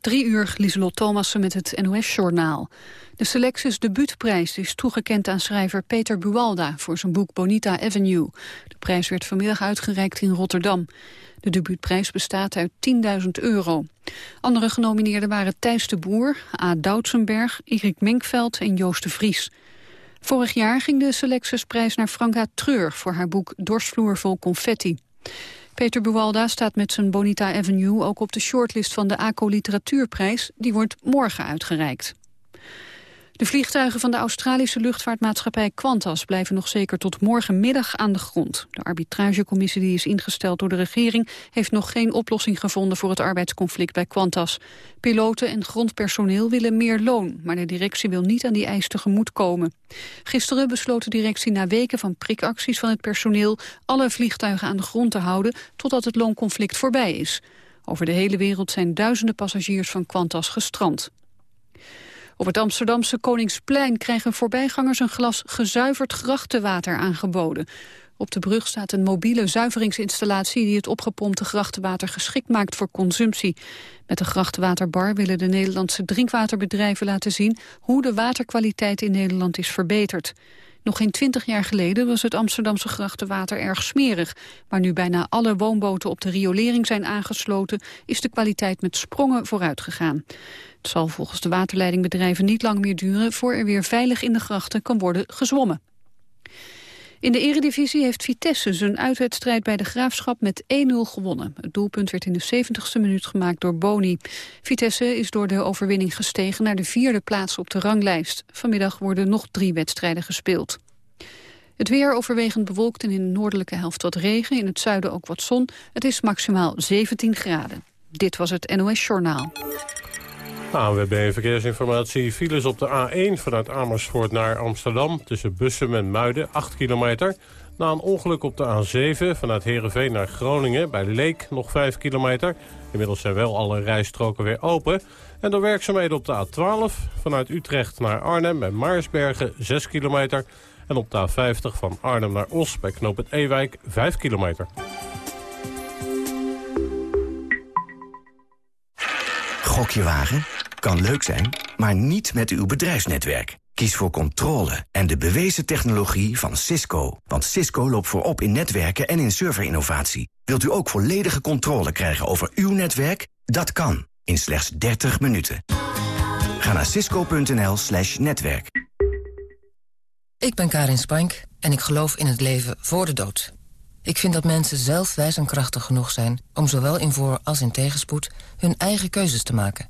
Drie uur, Lieselot Thomassen met het NOS-journaal. De Selectus debuutprijs is toegekend aan schrijver Peter Buwalda... voor zijn boek Bonita Avenue. De prijs werd vanmiddag uitgereikt in Rotterdam. De debuutprijs bestaat uit 10.000 euro. Andere genomineerden waren Thijs de Boer, A. Doutsenberg... Erik Menkveld en Joost de Vries. Vorig jaar ging de Selectusprijs naar Franka Treur... voor haar boek Dorsvloer vol confetti. Peter Buwalda staat met zijn Bonita Avenue ook op de shortlist van de ACO Literatuurprijs. Die wordt morgen uitgereikt. De vliegtuigen van de Australische luchtvaartmaatschappij Qantas blijven nog zeker tot morgenmiddag aan de grond. De arbitragecommissie die is ingesteld door de regering heeft nog geen oplossing gevonden voor het arbeidsconflict bij Qantas. Piloten en grondpersoneel willen meer loon, maar de directie wil niet aan die eis tegemoet komen. Gisteren besloot de directie na weken van prikacties van het personeel alle vliegtuigen aan de grond te houden totdat het loonconflict voorbij is. Over de hele wereld zijn duizenden passagiers van Qantas gestrand. Op het Amsterdamse Koningsplein krijgen voorbijgangers een glas gezuiverd grachtenwater aangeboden. Op de brug staat een mobiele zuiveringsinstallatie die het opgepompte grachtenwater geschikt maakt voor consumptie. Met de grachtenwaterbar willen de Nederlandse drinkwaterbedrijven laten zien hoe de waterkwaliteit in Nederland is verbeterd. Nog geen twintig jaar geleden was het Amsterdamse grachtenwater erg smerig. Maar nu bijna alle woonboten op de riolering zijn aangesloten... is de kwaliteit met sprongen vooruit gegaan. Het zal volgens de waterleidingbedrijven niet lang meer duren... voor er weer veilig in de grachten kan worden gezwommen. In de eredivisie heeft Vitesse zijn uitwedstrijd bij de Graafschap met 1-0 gewonnen. Het doelpunt werd in de 70ste minuut gemaakt door Boni. Vitesse is door de overwinning gestegen naar de vierde plaats op de ranglijst. Vanmiddag worden nog drie wedstrijden gespeeld. Het weer overwegend bewolkt en in de noordelijke helft wat regen. In het zuiden ook wat zon. Het is maximaal 17 graden. Dit was het NOS Journaal. ANWB Verkeersinformatie. Files op de A1 vanuit Amersfoort naar Amsterdam... tussen Bussum en Muiden, 8 kilometer. Na een ongeluk op de A7 vanuit Heerenveen naar Groningen... bij Leek nog 5 kilometer. Inmiddels zijn wel alle rijstroken weer open. En door werkzaamheden op de A12 vanuit Utrecht naar Arnhem... bij Maarsbergen 6 kilometer. En op de A50 van Arnhem naar Os bij Knoop het Ewijk 5 kilometer. Gokje wagen? Kan leuk zijn, maar niet met uw bedrijfsnetwerk. Kies voor controle en de bewezen technologie van Cisco. Want Cisco loopt voorop in netwerken en in serverinnovatie. Wilt u ook volledige controle krijgen over uw netwerk? Dat kan, in slechts 30 minuten. Ga naar cisco.nl slash netwerk. Ik ben Karin Spank en ik geloof in het leven voor de dood. Ik vind dat mensen zelf wijs en krachtig genoeg zijn... om zowel in voor- als in tegenspoed hun eigen keuzes te maken...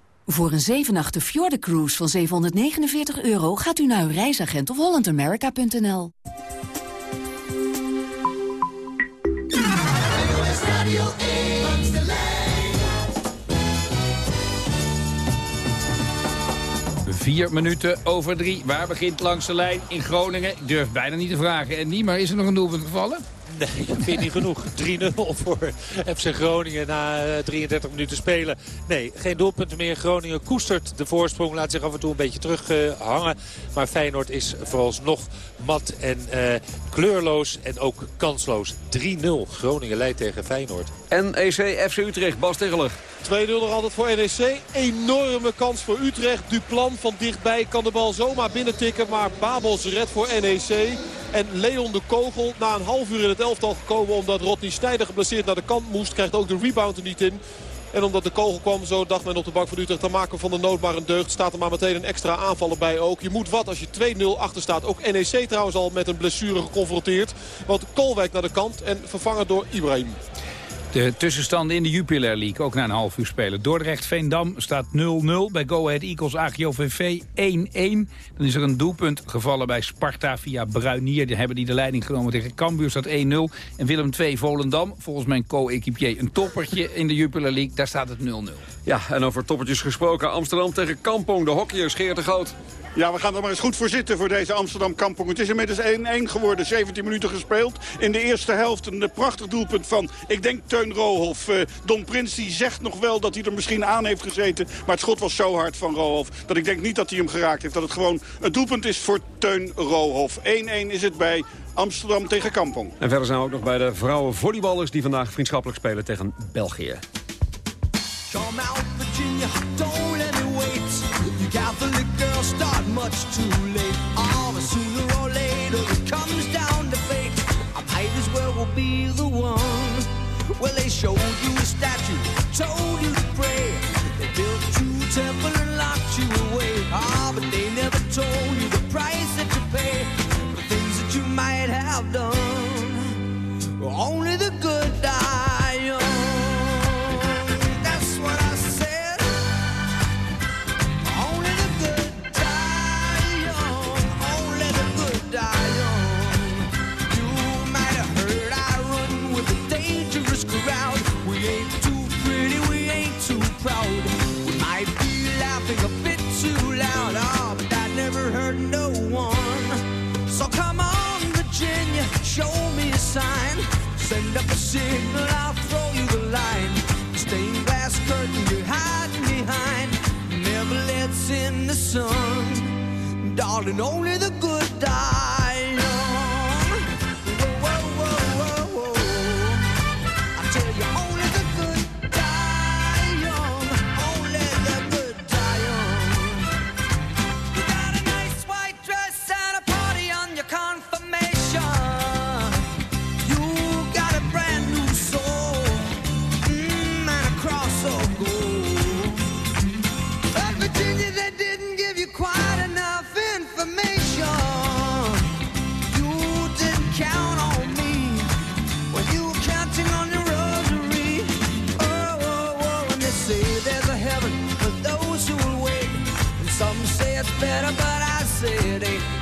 Voor een 7 nachten Fjorden Cruise van 749 euro gaat u naar uw reisagent of hollandamerica.nl. Vier minuten over drie. Waar begint langs de lijn in Groningen? Ik durf bijna niet te vragen. En niet, maar is er nog een doelpunt gevallen? Nee, ik vind niet genoeg. 3-0 voor FC Groningen na 33 eh, minuten spelen. Nee, geen doelpunten meer. Groningen koestert de voorsprong. Laat zich af en toe een beetje terughangen. maar Feyenoord is vooralsnog mat en uh, kleurloos en ook kansloos. 3-0. Groningen leidt tegen Feyenoord. NEC FC Utrecht, Bas Tegeler. 2-0 nog altijd voor NEC. Enorme kans voor Utrecht. Duplan van dichtbij kan de bal zomaar binnentikken. Maar Babels red voor NEC. En Leon de Kogel na een half uur in het elftal gekomen omdat Rodney Snijder geblesseerd naar de kant moest. Krijgt ook de rebound er niet in. En omdat de kogel kwam, zo dacht men op de bank van Utrecht... dan maken we van de nood een deugd. Staat er maar meteen een extra aanvaller bij ook. Je moet wat als je 2-0 achter staat. Ook NEC trouwens al met een blessure geconfronteerd. Want Kolwijk naar de kant en vervangen door Ibrahim. De tussenstanden in de Jupiler League, ook na een half uur spelen. Dordrecht-Veendam staat 0-0. Bij Go Ahead Eagles AGOVV 1-1. Dan is er een doelpunt gevallen bij Sparta via Bruinier. Die hebben die de leiding genomen tegen Cambuur, staat 1-0. En Willem II Volendam, volgens mijn co-equipier een toppertje in de Jupiler League. Daar staat het 0-0. Ja, en over toppertjes gesproken. Amsterdam tegen Kampong, de hockeyers Geert de. Ja, we gaan er maar eens goed voor zitten voor deze Amsterdam Kampong. Het is inmiddels 1-1 geworden, 17 minuten gespeeld. In de eerste helft een prachtig doelpunt van, ik denk, Teun Rohoff. Uh, Don Prins die zegt nog wel dat hij er misschien aan heeft gezeten. Maar het schot was zo hard van Rohoff dat ik denk niet dat hij hem geraakt heeft. Dat het gewoon een doelpunt is voor Teun Rohoff. 1-1 is het bij Amsterdam tegen Kampong. En verder zijn we ook nog bij de vrouwen volleyballers... die vandaag vriendschappelijk spelen tegen België. Come out, Virginia, don't let me wait. You Catholic girls start much too late. Oh, but sooner or later it comes down to fate. I might as well be the one. Well, they showed you a statue, told you to pray. They built you a temple and locked you away. Oh, signal, I'll throw you the line. Stained glass curtain you're hiding behind. Never lets in the sun. Darling, only the good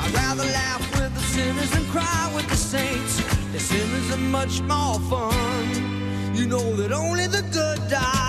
I'd rather laugh with the sinners than cry with the saints. The sinners are much more fun. You know that only the good die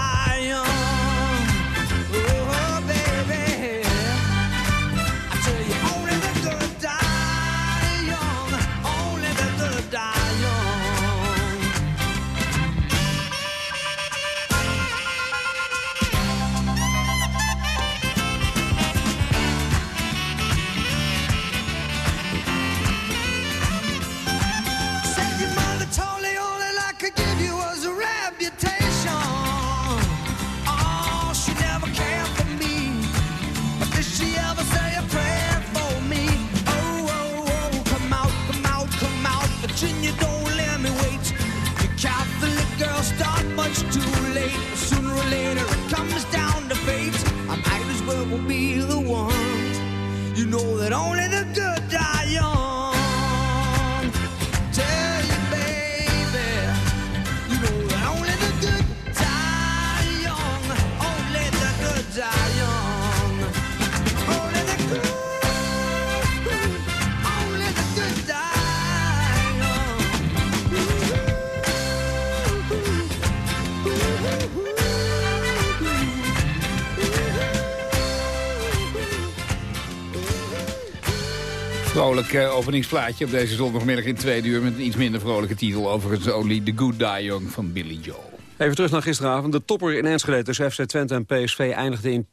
Vrolijk eh, openingsplaatje op deze zondagmiddag in tweede uur... met een iets minder vrolijke titel over het Only the Good Die Young van Billy Joel. Even terug naar gisteravond. De topper in Enschede tussen FC Twente en PSV eindigde in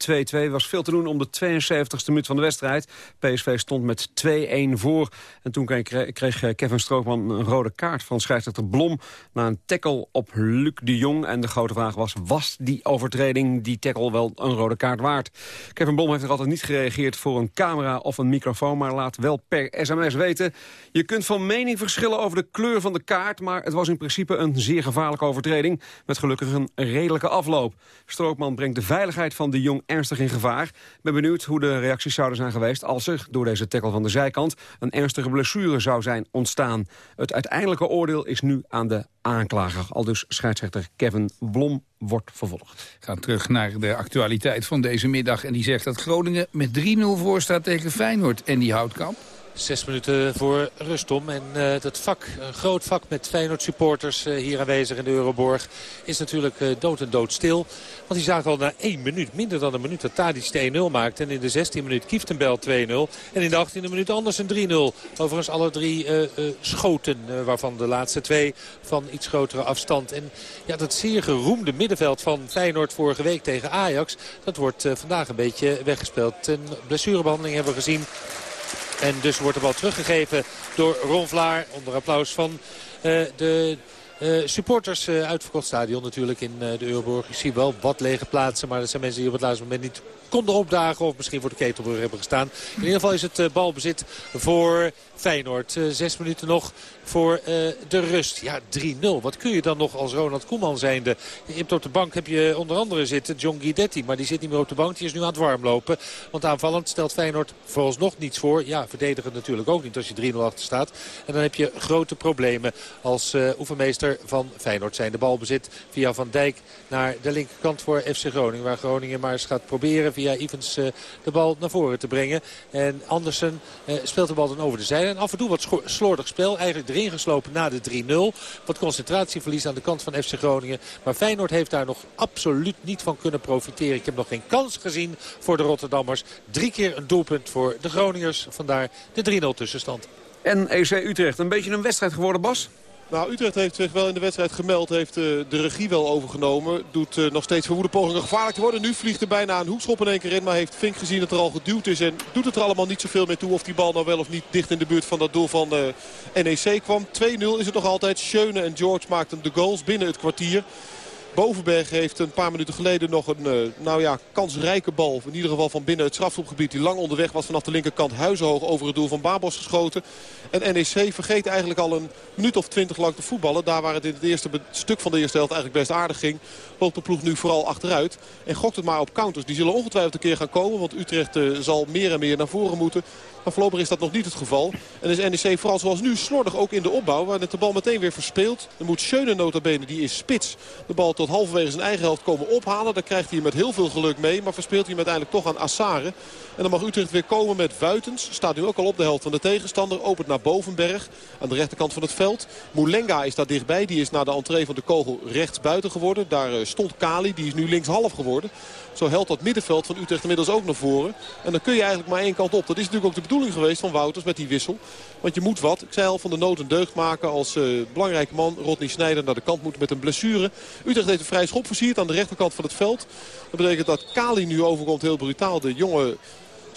2-2. was veel te doen om de 72e minuut van de wedstrijd. PSV stond met 2-1 voor. En toen kreeg, kreeg Kevin Strookman een rode kaart van scheidsrechter Blom... na een tackle op Luc de Jong. En de grote vraag was, was die overtreding, die tackle wel een rode kaart waard? Kevin Blom heeft er altijd niet gereageerd voor een camera of een microfoon... maar laat wel per sms weten. Je kunt van mening verschillen over de kleur van de kaart... maar het was in principe een zeer gevaarlijke overtreding... met gelukkig een redelijke afloop. Strookman brengt de veiligheid van de Jong ernstig in gevaar. Ik ben benieuwd hoe de reacties zouden zijn geweest... als er door deze tackle van de zijkant een ernstige blessure zou zijn ontstaan. Het uiteindelijke oordeel is nu aan de aanklager. Al dus scheidsrechter Kevin Blom wordt vervolgd. Gaan terug naar de actualiteit van deze middag. En die zegt dat Groningen met 3-0 voor staat tegen Feyenoord. En die Houtkamp. Zes minuten voor rust om. En uh, dat vak, een groot vak met Feyenoord supporters uh, hier aanwezig in de Euroborg... is natuurlijk uh, dood en dood stil. Want die zagen al na één minuut, minder dan een minuut... dat Tadic 1-0 maakt. En in de 16e minuut Kieftenbel 2-0. En in de 18e minuut anders een 3-0. Overigens alle drie schoten. waarvan de laatste twee van iets grotere afstand. En ja, dat zeer geroemde middenveld van Feyenoord vorige week tegen Ajax... dat wordt vandaag een beetje weggespeeld. Een blessurebehandeling hebben we gezien en dus wordt de bal teruggegeven door Ron Vlaar. Onder applaus van uh, de uh, supporters uh, uitverkocht stadion natuurlijk in de Euroborg. Ik zie wel wat lege plaatsen, maar dat zijn mensen die op het laatste moment niet konden opdagen. Of misschien voor de ketelbrug hebben gestaan. In ieder geval is het balbezit voor Feyenoord. zes minuten nog voor de rust. Ja, 3-0. Wat kun je dan nog als Ronald Koeman zijnde? Op de bank heb je onder andere zitten John Guidetti. Maar die zit niet meer op de bank. Die is nu aan het warmlopen. Want aanvallend stelt Feyenoord vooralsnog niets voor. Ja, verdedigend natuurlijk ook niet als je 3-0 achter staat. En dan heb je grote problemen als oefenmeester van Feyenoord zijn. De bal bezit via Van Dijk naar de linkerkant voor FC Groningen. Waar Groningen maar eens gaat proberen via Evans uh, de bal naar voren te brengen. En Andersen uh, speelt de bal dan over de zijde. En af en toe wat slordig spel. Eigenlijk erin geslopen na de 3-0. Wat concentratieverlies aan de kant van FC Groningen. Maar Feyenoord heeft daar nog absoluut niet van kunnen profiteren. Ik heb nog geen kans gezien voor de Rotterdammers. Drie keer een doelpunt voor de Groningers. Vandaar de 3-0 tussenstand. En EC Utrecht, een beetje een wedstrijd geworden, Bas? Nou, Utrecht heeft zich wel in de wedstrijd gemeld. Heeft uh, de regie wel overgenomen. Doet uh, nog steeds verwoede pogingen gevaarlijk te worden. Nu vliegt er bijna een hoekschop in één keer in. Maar heeft Fink gezien dat er al geduwd is. En doet het er allemaal niet zoveel meer toe of die bal nou wel of niet dicht in de buurt van dat doel van uh, NEC kwam. 2-0 is het nog altijd. Schöne en George maakten de goals binnen het kwartier. Bovenberg heeft een paar minuten geleden nog een uh, nou ja, kansrijke bal. In ieder geval van binnen het strafschopgebied. Die lang onderweg was vanaf de linkerkant huizenhoog over het doel van Babos geschoten. En NEC vergeet eigenlijk al een minuut of twintig lang te voetballen. Daar waar het in het eerste stuk van de eerste helft eigenlijk best aardig ging. Loopt de ploeg nu vooral achteruit. En gokt het maar op counters. Die zullen ongetwijfeld een keer gaan komen. Want Utrecht uh, zal meer en meer naar voren moeten. Maar voorlopig is dat nog niet het geval. En is NEC vooral zoals nu slordig ook in de opbouw. Waar het de bal meteen weer verspeelt. Dan moet Schöne notabene, die is spits. De bal tot halverwege zijn eigen helft komen ophalen. Daar krijgt hij met heel veel geluk mee. Maar verspeelt hij hem uiteindelijk toch aan Assare. En dan mag Utrecht weer komen met Wuitens. Staat nu ook al op de helft van de tegenstander. Opent naar Bovenberg. Aan de rechterkant van het veld. Moulenga is daar dichtbij. Die is na de entree van de kogel rechts buiten geworden. Daar stond Kali. Die is nu linkshalf geworden. Zo helpt dat middenveld van Utrecht inmiddels ook naar voren. En dan kun je eigenlijk maar één kant op. Dat is natuurlijk ook de bedoeling geweest van Wouters met die wissel. Want je moet wat. Ik zei al van de nood een deugd maken als uh, belangrijke man. Rodney Snijder naar de kant moet met een blessure. Utrecht heeft een vrij schop versierd aan de rechterkant van het veld. Dat betekent dat Kali nu overkomt heel brutaal. De jonge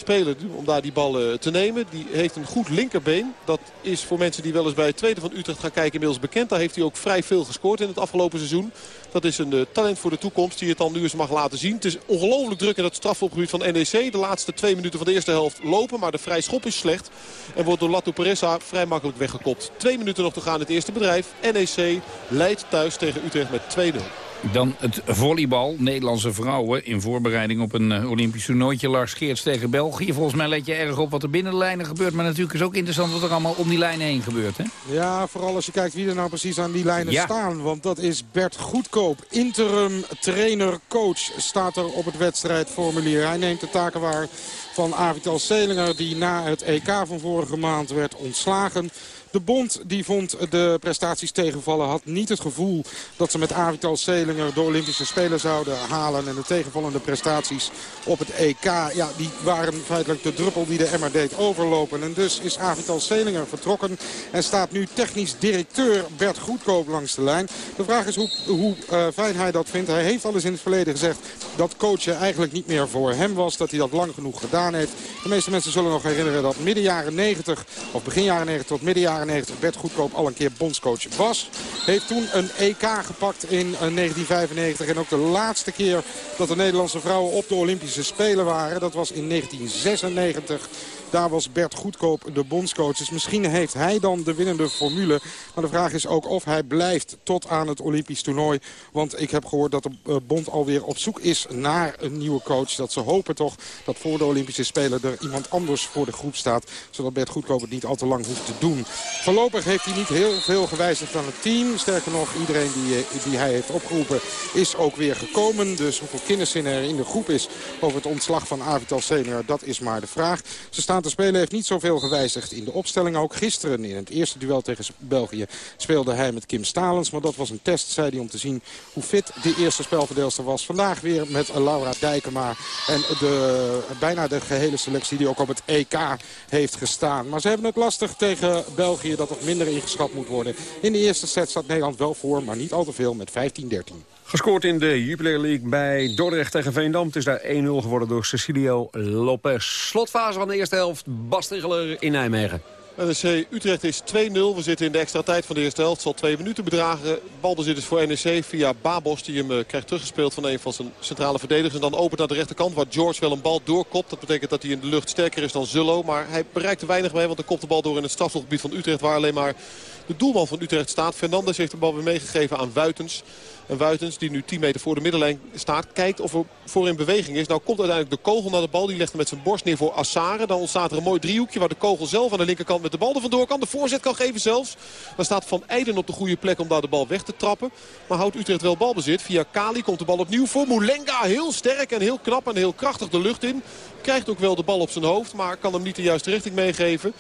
speler om daar die bal te nemen. Die heeft een goed linkerbeen. Dat is voor mensen die wel eens bij het tweede van Utrecht gaan kijken inmiddels bekend. Daar heeft hij ook vrij veel gescoord in het afgelopen seizoen. Dat is een uh, talent voor de toekomst die het dan nu eens mag laten zien. Het is ongelooflijk druk in het strafopgebied van NEC. De laatste twee minuten van de eerste helft lopen. Maar de vrij schop is slecht. En wordt door Lato Peressa vrij makkelijk weggekopt. Twee minuten nog te gaan in het eerste bedrijf. NEC leidt thuis tegen Utrecht met 2-0. Dan het volleybal. Nederlandse vrouwen in voorbereiding op een uh, Olympisch toernooitje. Lars Geerts tegen België. Volgens mij let je erg op wat er binnen de lijnen gebeurt. Maar natuurlijk is ook interessant wat er allemaal om die lijnen heen gebeurt. Hè? Ja, vooral als je kijkt wie er nou precies aan die lijnen ja. staan. Want dat is Bert Goedkoop. Interim trainer-coach staat er op het wedstrijdformulier. Hij neemt de taken waar van Avital Selinger. Die na het EK van vorige maand werd ontslagen. De bond die vond de prestaties tegenvallen. Had niet het gevoel dat ze met Avital Selinger de Olympische Spelen zouden halen. En de tegenvallende prestaties op het EK. Ja, die waren feitelijk de druppel die de emmer deed overlopen. En dus is Avital Selinger vertrokken. En staat nu technisch directeur Bert Goedkoop langs de lijn. De vraag is hoe, hoe uh, fijn hij dat vindt. Hij heeft al eens in het verleden gezegd dat coachen eigenlijk niet meer voor hem was. Dat hij dat lang genoeg gedaan heeft. De meeste mensen zullen nog herinneren dat midden jaren 90 of begin jaren 90 tot midden jaren 90 Bert Goedkoop al een keer bondscoach was. Heeft toen een EK gepakt in 1995. En ook de laatste keer dat de Nederlandse vrouwen op de Olympische Spelen waren. Dat was in 1996. Daar was Bert Goedkoop de bondscoach. Dus misschien heeft hij dan de winnende formule. Maar de vraag is ook of hij blijft tot aan het Olympisch toernooi. Want ik heb gehoord dat de eh, bond alweer op zoek is naar een nieuwe coach. Dat ze hopen toch dat voor de Olympische Spelen er iemand anders voor de groep staat. Zodat Bert Goedkoop het niet al te lang hoeft te doen. Voorlopig heeft hij niet heel veel gewijzigd aan het team. Sterker nog, iedereen die, eh, die hij heeft opgeroepen is ook weer gekomen. Dus hoeveel kennissen er in de groep is over het ontslag van Avital Senior, dat is maar de vraag. Ze staan te spelen, heeft niet zoveel gewijzigd in de opstelling. Ook gisteren in het eerste duel tegen België speelde hij met Kim Stalens. Maar dat was een test, zei hij, om te zien hoe fit de eerste spelverdeelster was. Vandaag weer met Laura Dijkema en de, bijna de gehele selectie die ook op het EK heeft gestaan. Maar ze hebben het lastig tegen België dat nog minder ingeschat moet worden. In de eerste set staat Nederland wel voor, maar niet al te veel met 15-13. Gescoord in de Jupiler League bij Dordrecht tegen Veendam. Het is daar 1-0 geworden door Cecilio Lopez. Slotfase van de eerste helft. Bas Tegeler in Nijmegen. NEC Utrecht is 2-0. We zitten in de extra tijd van de eerste helft. Het zal twee minuten bedragen. Balbezit is voor NEC via Babos. Die hem eh, krijgt teruggespeeld van een van zijn centrale verdedigers. En dan opent naar de rechterkant waar George wel een bal doorkopt. Dat betekent dat hij in de lucht sterker is dan Zullo. Maar hij bereikt er weinig mee. Want dan kopt de bal door in het strafgebied van Utrecht. Waar alleen maar de doelman van Utrecht staat. Fernandes heeft de bal weer meegegeven aan Wuitens. En Wuitens, die nu 10 meter voor de middenlijn staat, kijkt of er voor in beweging is. Nou komt uiteindelijk de kogel naar de bal. Die legt hem met zijn borst neer voor Assare. Dan ontstaat er een mooi driehoekje waar de kogel zelf aan de linkerkant met de bal er vandoor kan. De voorzet kan geven zelfs. Dan staat Van Eijden op de goede plek om daar de bal weg te trappen. Maar houdt Utrecht wel balbezit. Via Kali komt de bal opnieuw voor Moulenga. Heel sterk en heel knap en heel krachtig de lucht in. Krijgt ook wel de bal op zijn hoofd, maar kan hem niet de juiste richting meegeven.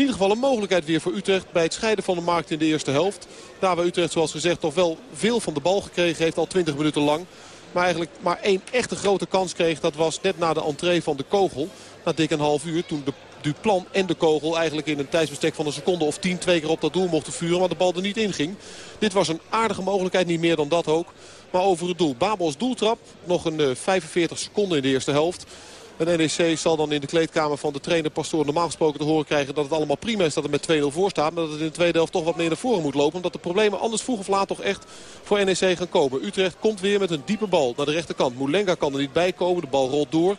In ieder geval een mogelijkheid weer voor Utrecht bij het scheiden van de markt in de eerste helft. Daar waar Utrecht zoals gezegd toch wel veel van de bal gekregen heeft. Al 20 minuten lang. Maar eigenlijk maar één echte grote kans kreeg. Dat was net na de entree van de kogel. Na dik een half uur toen de Duplan en de kogel eigenlijk in een tijdsbestek van een seconde of tien twee keer op dat doel mochten vuren. Maar de bal er niet in ging. Dit was een aardige mogelijkheid, niet meer dan dat ook. Maar over het doel. Babels doeltrap. Nog een uh, 45 seconden in de eerste helft. En NEC zal dan in de kleedkamer van de trainer Pastoor normaal gesproken te horen krijgen dat het allemaal prima is dat het met 2-0 voor staat. Maar dat het in de tweede helft toch wat meer naar voren moet lopen. Omdat de problemen anders vroeg of laat toch echt voor NEC gaan komen. Utrecht komt weer met een diepe bal naar de rechterkant. Moulenga kan er niet bij komen. De bal rolt door.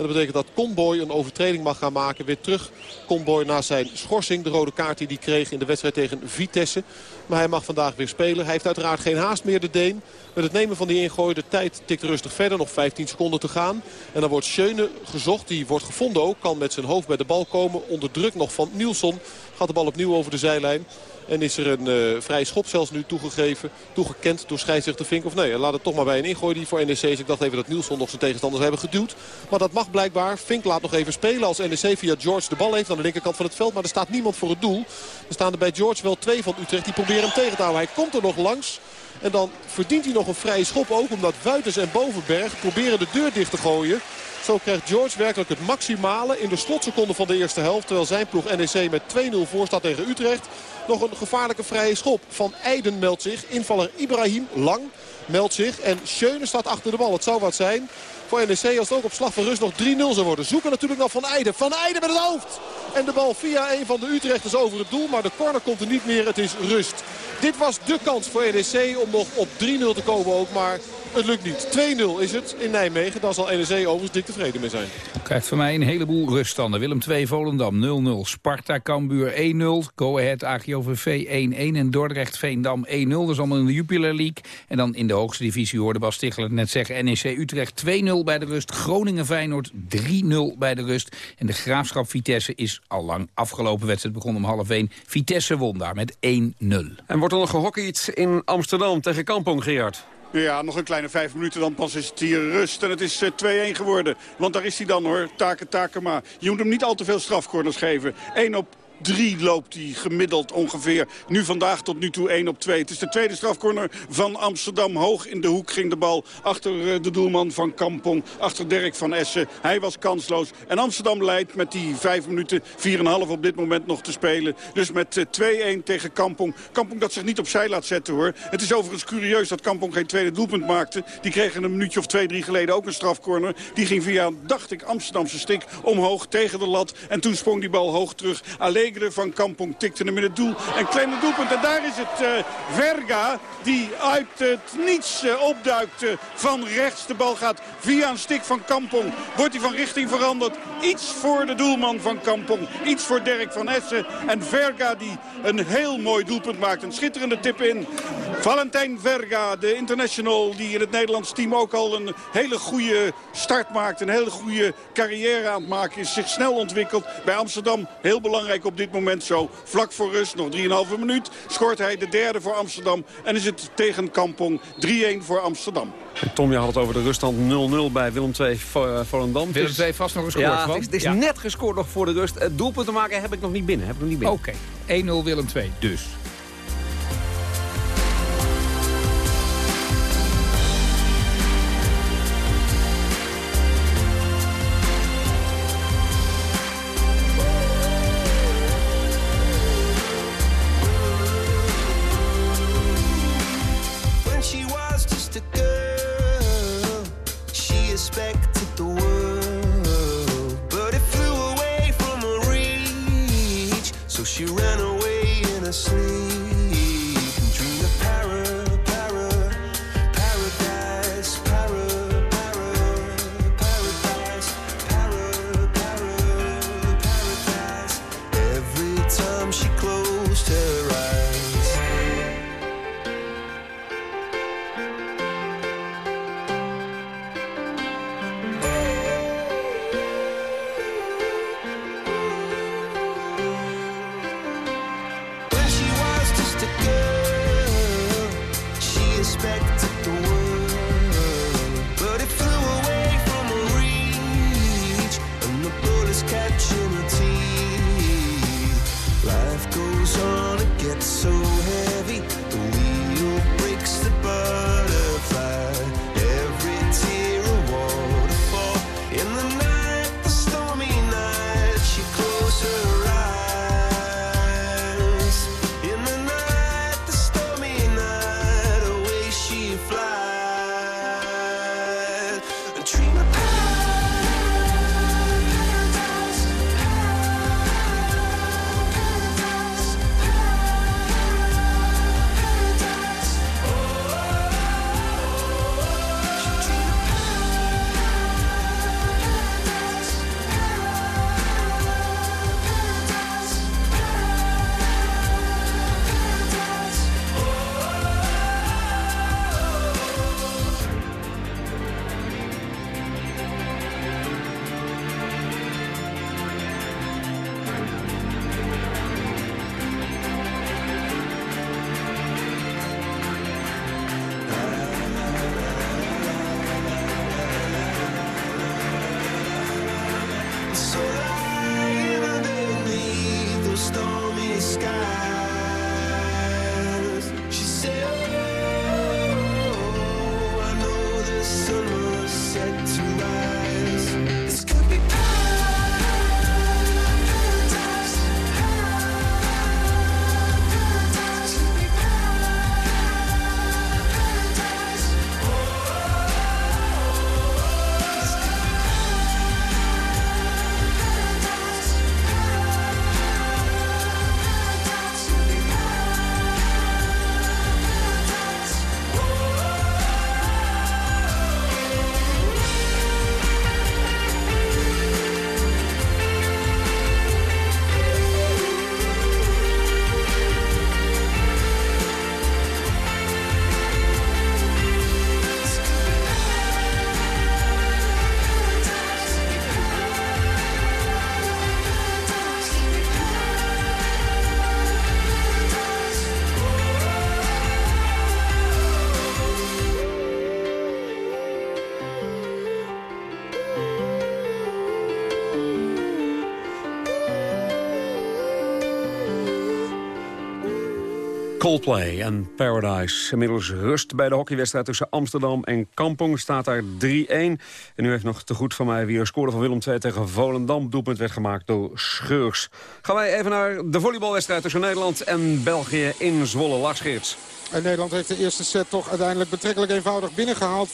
Dat betekent dat Conboy een overtreding mag gaan maken. Weer terug Conboy na zijn schorsing. De rode kaart die hij kreeg in de wedstrijd tegen Vitesse. Maar hij mag vandaag weer spelen. Hij heeft uiteraard geen haast meer, de Deen. Met het nemen van die ingooi, de tijd tikt rustig verder. Nog 15 seconden te gaan. En dan wordt Schöne gezocht. Die wordt gevonden ook. Kan met zijn hoofd bij de bal komen. Onder druk nog van Nielsen. Gaat de bal opnieuw over de zijlijn. En is er een uh, vrij schop zelfs nu toegegeven. Toegekend door scheidsrechter Vink. Of nee, laat het toch maar bij een ingooi die voor NEC is. Ik dacht even dat Nielsen nog zijn tegenstanders hebben geduwd. Maar dat mag blijkbaar. Vink laat nog even spelen als NEC via George de bal heeft aan de linkerkant van het veld. Maar er staat niemand voor het doel. Er staan er bij George wel twee van Utrecht. Die proberen hem tegen te houden. Hij komt er nog langs. En dan verdient hij nog een vrije schop ook. Omdat Wuitens en Bovenberg proberen de deur dicht te gooien. Zo krijgt George werkelijk het maximale in de slotseconde van de eerste helft. Terwijl zijn ploeg NEC met 2-0 voor staat tegen Utrecht. Nog een gevaarlijke vrije schop. Van Eijden meldt zich. Invaller Ibrahim Lang meldt zich. En Schöne staat achter de bal. Het zou wat zijn voor NEC als het ook op slag van rust nog 3-0 zou worden. Zoeken natuurlijk nog Van Eijden. Van Eijden met het hoofd. En de bal via een van de Utrechters over het doel. Maar de corner komt er niet meer. Het is rust. Dit was de kans voor NEC om nog op 3-0 te komen ook. Maar het lukt niet. 2-0 is het in Nijmegen. Daar zal NEC overigens dik tevreden mee zijn. Krijgt voor mij een heleboel ruststanden. Willem 2, Volendam 0-0. Sparta, Cambuur 1-0. Go Ahead, AGOVV 1-1. En Dordrecht, Veendam 1-0. Dat is allemaal in de Jupiler League. En dan in de hoogste divisie hoorde Bas Stichler net zeggen. NEC Utrecht 2-0 bij de rust. Groningen Feyenoord 3-0 bij de rust. En de Graafschap Vitesse is al lang afgelopen wedstrijd. Begon om half 1. Vitesse won daar met 1-0. En wordt er nog gehockeyd in Amsterdam tegen Kampong, Gerard? Ja, nog een kleine vijf minuten, dan pas is het hier rust. En het is 2-1 geworden. Want daar is hij dan hoor, Take Takema. Je moet hem niet al te veel strafcorners geven. 1 op 3 loopt hij gemiddeld ongeveer. Nu vandaag tot nu toe 1 op 2. Het is de tweede strafcorner van Amsterdam. Hoog in de hoek ging de bal achter de doelman van Kampong. Achter Dirk van Essen. Hij was kansloos. En Amsterdam leidt met die 5 minuten, 4,5 op dit moment nog te spelen. Dus met 2-1 tegen Kampong. Kampong dat zich niet opzij laat zetten hoor. Het is overigens curieus dat Kampong geen tweede doelpunt maakte. Die kregen een minuutje of twee, drie geleden ook een strafcorner. Die ging via, dacht ik, Amsterdamse stik omhoog tegen de lat. En toen sprong die bal hoog terug. Alleen Van Kampong tikte hem in het doel. Een kleine doelpunt. En daar is het eh, Verga die uit het niets eh, opduikt eh, van rechts. De bal gaat via een stik van Kampong. Wordt hij van richting veranderd. Iets voor de doelman van Kampong. Iets voor Dirk van Essen. En Verga die een heel mooi doelpunt maakt. Een schitterende tip in. Valentijn Verga, de international die in het Nederlands team ook al een hele goede start maakt. Een hele goede carrière aan het maken is. Zich snel ontwikkeld. Bij Amsterdam heel belangrijk op dit moment zo. Vlak voor rust, nog 3,5 minuut, scoort hij de derde voor Amsterdam. En is het tegen Kampong 3-1 voor Amsterdam. En Tom, je had het over de ruststand 0-0 bij Willem II eh, Volendam. Willem II vast nog gescoord Ja, van? het is, het is Ja. net gescoord nog voor de rust. Het doelpunt te maken heb ik nog niet binnen. Heb ik nog niet binnen. Oké, 1-0 Willem 2 dus. Coldplay en Paradise. Inmiddels rust bij de hockeywedstrijd tussen Amsterdam en Kampong. Staat daar 3-1. En nu heeft nog te goed van mij wie er scoorde van Willem II tegen Volendam. Doelpunt werd gemaakt door Scheurs. Gaan wij even naar de volleybalwedstrijd tussen Nederland en België in Zwolle. Lars. En Nederland heeft de eerste set toch uiteindelijk betrekkelijk eenvoudig binnengehaald. 25-14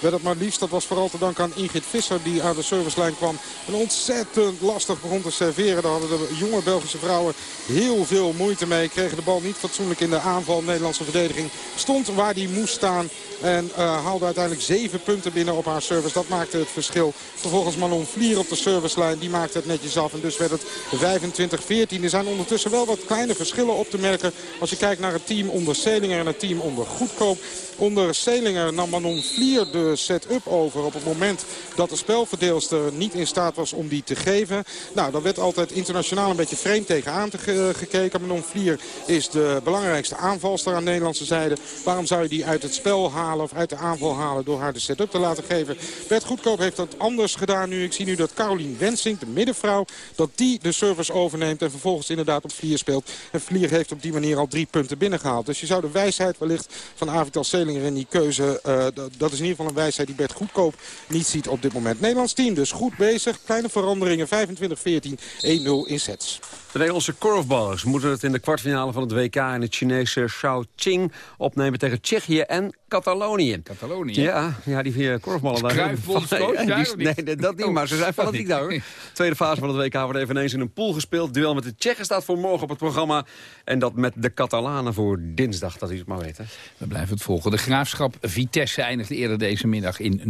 werd het maar liefst. Dat was vooral te danken aan Ingrid Visser die aan de servicelijn kwam. En ontzettend lastig begon te serveren. Daar hadden de jonge Belgische vrouwen heel veel moeite mee. Kregen de bal niet fatsoenlijk in de aanval. Nederlandse verdediging stond waar die moest staan. En uh, haalde uiteindelijk zeven punten binnen op haar service. Dat maakte het verschil. Vervolgens Manon Vlier op de servicelijn. Die maakte het netjes af. En dus werd het 25-14. Er zijn ondertussen wel wat kleine verschillen op te merken. Als je kijkt naar team onder Selinger en het team onder Goedkoop. Onder Selinger nam Manon Vlier de set-up over op het moment dat de spelverdeelster niet in staat was om die te geven. Nou, dan werd altijd internationaal een beetje vreemd tegenaan te ge gekeken. Manon Vlier is de belangrijkste aanvalster aan de Nederlandse zijde. Waarom zou je die uit het spel halen of uit de aanval halen door haar de set-up te laten geven? Bert Goedkoop heeft dat anders gedaan nu. Ik zie nu dat Caroline Wensink, de middenvrouw, dat die de service overneemt en vervolgens inderdaad op Vlier speelt. En Vlier heeft op die manier al drie punten Dus je zou de wijsheid wellicht van Avital Selinger in die keuze... Uh, dat is in ieder geval een wijsheid die Bert Goedkoop niet ziet op dit moment. Nederlands team dus goed bezig. Kleine veranderingen. 25-14, 1-0 in sets. De Nederlandse korfballers moeten het in de kwartfinale van het WK... in het Chinese Shaoqing opnemen tegen Tsjechië en Catalonië. Catalonië? Ja, ja die vier korfballen daar. Cruijff, Nee, dat niet, maar ze zijn fanatiek daar hoor. Tweede fase van het WK wordt eveneens in een pool gespeeld. Duel met de Tsjechen staat voor morgen op het programma. En dat met de Catalanen voor dinsdag, dat u het maar weet. Hè. We blijven het volgen. De Graafschap Vitesse eindigde eerder deze middag in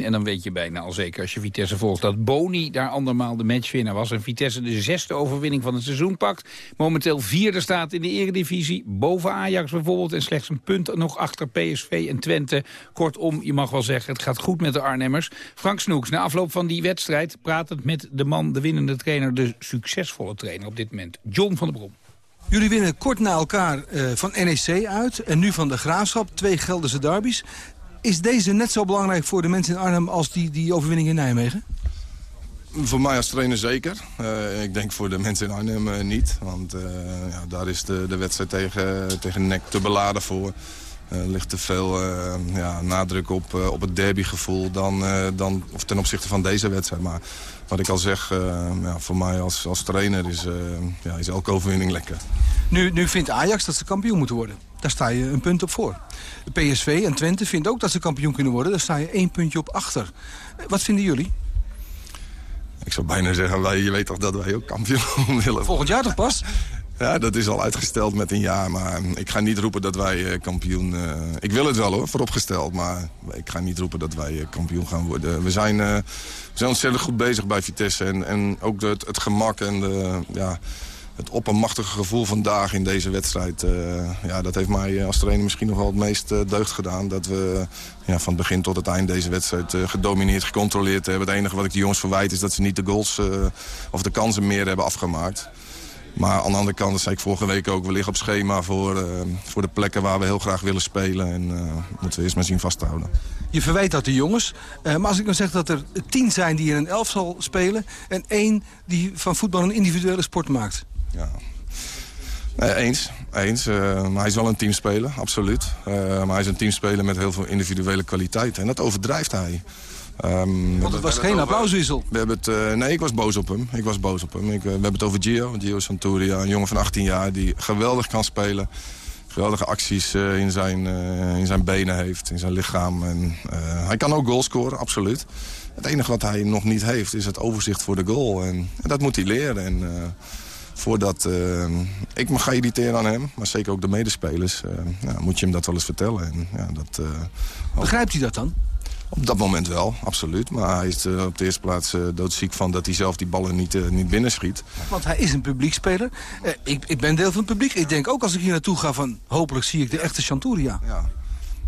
0-1. En dan weet je bijna al zeker als je Vitesse volgt... dat Boni daar andermaal de matchwinnaar was. En Vitesse de zesde overwinning van het seizoen pakt. Momenteel vierde staat in de eredivisie. Boven Ajax bijvoorbeeld. En slechts een punt nog achter PSV en Twente. Kortom, je mag wel zeggen, het gaat goed met de Arnhemmers. Frank Snoeks, na afloop van die wedstrijd... praat het met de man, de winnende trainer... de succesvolle trainer op dit moment, John van der Brom. Jullie winnen kort na elkaar uh, van NEC uit en nu van de Graafschap. Twee Gelderse derbies. Is deze net zo belangrijk voor de mensen in Arnhem als die, die overwinning in Nijmegen? Voor mij als trainer zeker. Uh, ik denk voor de mensen in Arnhem uh, niet. Want ja, daar is de, de wedstrijd tegen, tegen NEC te beladen voor. Er ligt te veel ja, nadruk op, op het derbygevoel dan, dan of ten opzichte van deze wedstrijd. Maar wat ik al zeg, ja, voor mij als, als trainer is, ja, is elke overwinning lekker. Nu, nu vindt Ajax dat ze kampioen moeten worden. Daar sta je een punt op voor. De PSV en Twente vindt ook dat ze kampioen kunnen worden. Daar sta je één puntje op achter. Wat vinden jullie? Ik zou bijna zeggen, wij, je weet toch dat wij ook kampioen willen. Volgend jaar toch pas? Ja, dat is al uitgesteld met een jaar. Maar ik ga niet roepen dat wij uh, kampioen... Uh, ik wil het wel hoor, vooropgesteld. Maar ik ga niet roepen dat wij uh, kampioen gaan worden. We zijn, we zijn ontzettend goed bezig bij Vitesse. En, en ook het, het gemak en de, ja, het oppermachtige gevoel vandaag in deze wedstrijd... Uh, ja, dat heeft mij als trainer misschien nog wel het meest uh, deugd gedaan. Dat we ja, van het begin tot het eind deze wedstrijd gedomineerd, gecontroleerd hebben. Het enige wat ik de jongens verwijt is dat ze niet de goals of de kansen meer hebben afgemaakt. Maar aan de andere kant, dat zei ik vorige week ook... we liggen op schema voor, voor de plekken waar we heel graag willen spelen. En moeten we eerst maar zien vasthouden. Je verwijt dat de jongens. Maar als ik dan zeg dat er tien zijn die in een elftal spelen... en één die van voetbal een individuele sport maakt. Ja. Nee, eens. eens. Uh, maar hij is wel een teamspeler, absoluut. Uh, maar hij is een teamspeler met heel veel individuele kwaliteiten. En dat overdrijft hij. Um, Want het was geen applauswissel. We hebben het, uh, nee, ik was boos op hem. Ik was boos op hem. Ik, we hebben het over Gio. Gio Santuria, een jongen van 18 jaar die geweldig kan spelen. Geweldige acties in, zijn, in zijn benen heeft, in zijn lichaam. En, hij kan ook goals scoren, absoluut. Het enige wat hij nog niet heeft is het overzicht voor de goal. En, en dat moet hij leren. En, voordat uh, ik me ga irriteren aan hem, maar zeker ook de medespelers, uh, ja, moet je hem dat wel eens vertellen. En, ja, dat, uh, Begrijpt hij dat dan? Op dat moment wel, absoluut. Maar hij is op de eerste plaats doodziek van dat hij zelf die ballen niet, niet binnenschiet. Want hij is een publiekspeler. ik, ik ben deel van het publiek. Ik denk ook als ik hier naartoe ga van hopelijk zie ik de echte Chanturia. Ja.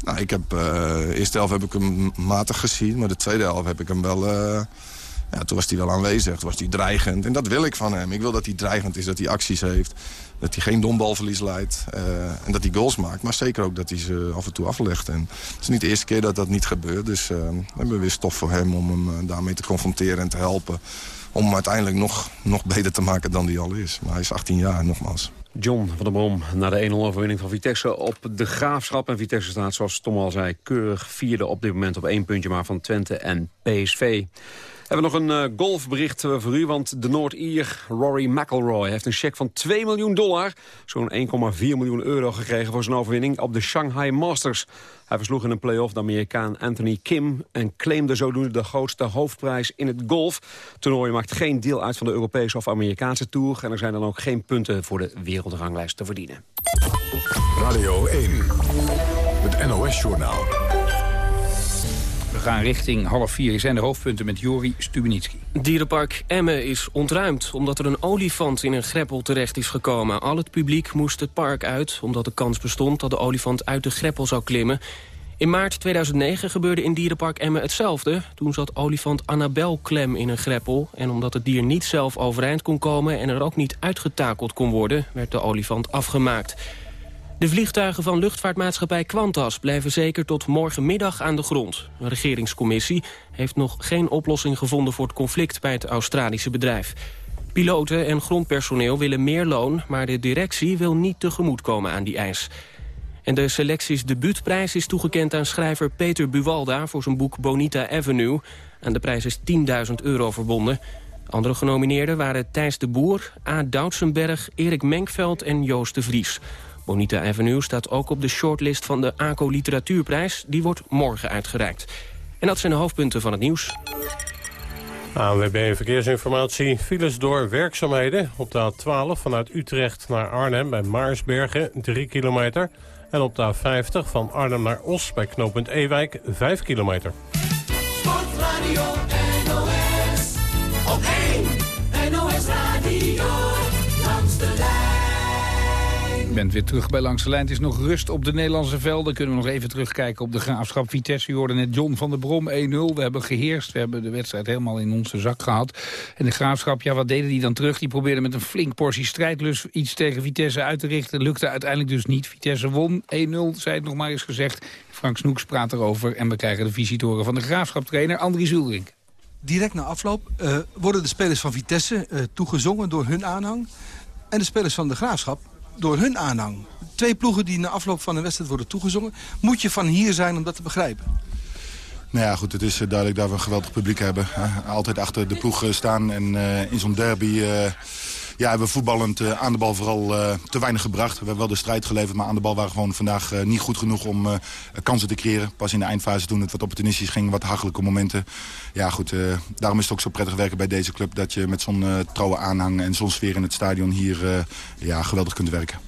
Nou, ik heb, de eerste helft heb ik hem matig gezien, maar de tweede helft heb ik hem wel ja, toen was hij wel aanwezig, toen was hij dreigend. En dat wil ik van hem. Ik wil dat hij dreigend is, dat hij acties heeft. Dat hij geen dombalverlies leidt. Uh, en dat hij goals maakt. Maar zeker ook dat hij ze af en toe aflegt. En het is niet de eerste keer dat dat niet gebeurt. Dus uh, we hebben weer stof voor hem om hem uh, daarmee te confronteren en te helpen. Om hem uiteindelijk nog, nog beter te maken dan hij al is. Maar hij is 18 jaar, nogmaals. John van der Brom na de 1-0 overwinning van Vitesse op de Graafschap. En Vitesse staat, zoals Tom al zei, keurig vierde op dit moment op één puntje maar van Twente en PSV. Hebben nog een uh, golfbericht uh, voor u, want de Noord-Ier Rory McIlroy heeft een cheque van 2 miljoen dollar, zo'n 1,4 miljoen euro gekregen voor zijn overwinning op de Shanghai Masters. Hij versloeg in een play-off de Amerikaan Anthony Kim en claimde zodoende de grootste hoofdprijs in het golf. Het toernooi maakt geen deel uit van de Europese of Amerikaanse Tour en er zijn dan ook geen punten voor de wereldranglijst te verdienen. Radio 1, het NOS-journaal. We gaan richting half vier. Hier zijn de hoofdpunten met Jori Stubenitski. Dierenpark Emmen is ontruimd omdat er een olifant in een greppel terecht is gekomen. Al het publiek moest het park uit omdat de kans bestond dat de olifant uit de greppel zou klimmen. In maart 2009 gebeurde in Dierenpark Emmen hetzelfde. Toen zat olifant Annabel klem in een greppel. En omdat het dier niet zelf overeind kon komen en er ook niet uitgetakeld kon worden... werd de olifant afgemaakt. De vliegtuigen van luchtvaartmaatschappij Qantas blijven zeker tot morgenmiddag aan de grond. Een regeringscommissie heeft nog geen oplossing gevonden voor het conflict bij het Australische bedrijf. Piloten en grondpersoneel willen meer loon, maar de directie wil niet tegemoetkomen aan die eis. En de selecties debuutprijs is toegekend aan schrijver Peter Buwalda voor zijn boek Bonita Avenue. Aan de prijs is 10.000 euro verbonden. Andere genomineerden waren Thijs de Boer, A. Doutsenberg, Erik Menkveld en Joost de Vries. Bonita Avenue staat ook op de shortlist van de ACO Literatuurprijs. Die wordt morgen uitgereikt. En dat zijn de hoofdpunten van het nieuws. ANWB Verkeersinformatie. Files door werkzaamheden. Op de A12 vanuit Utrecht naar Arnhem bij Maarsbergen 3 kilometer. En op de A50 van Arnhem naar Os bij knooppunt Ewijk 5 kilometer. Sportradio NOS. Op 1 NOS Radio. U bent weer terug bij Langs de Lijn. Het is nog rust op de Nederlandse velden. Kunnen we nog even terugkijken op de graafschap Vitesse. U hoorde net John van der Brom 1-0. We hebben geheerst. We hebben de wedstrijd helemaal in onze zak gehad. En de graafschap, ja, wat deden die dan terug? Die probeerden met een flink portie strijdlust iets tegen Vitesse uit te richten. Lukte uiteindelijk dus niet. Vitesse won 1-0, zei het nog maar eens gezegd. Frank Snoeks praat erover. En we krijgen de visitoren van de graafschaptrainer Andries Zulrink. Direct na afloop uh, worden de spelers van Vitesse uh, toegezongen door hun aanhang. En de spelers van de Graafschap door hun aanhang. Twee ploegen die na afloop van een wedstrijd worden toegezongen. Moet je van hier zijn om dat te begrijpen? Nou ja, goed, het is duidelijk dat we een geweldig publiek hebben. Altijd achter de ploeg staan en uh, in zo'n derby... ja, hebben we voetballend uh, aan de bal vooral uh, te weinig gebracht. We hebben wel de strijd geleverd, maar aan de bal waren gewoon vandaag uh, niet goed genoeg om kansen te creëren. Pas in de eindfase toen het wat opportunistisch ging, wat hachelijke momenten. Ja goed, daarom is het ook zo prettig werken bij deze club... dat je met zo'n trouwe aanhang en zo'n sfeer in het stadion hier ja, geweldig kunt werken.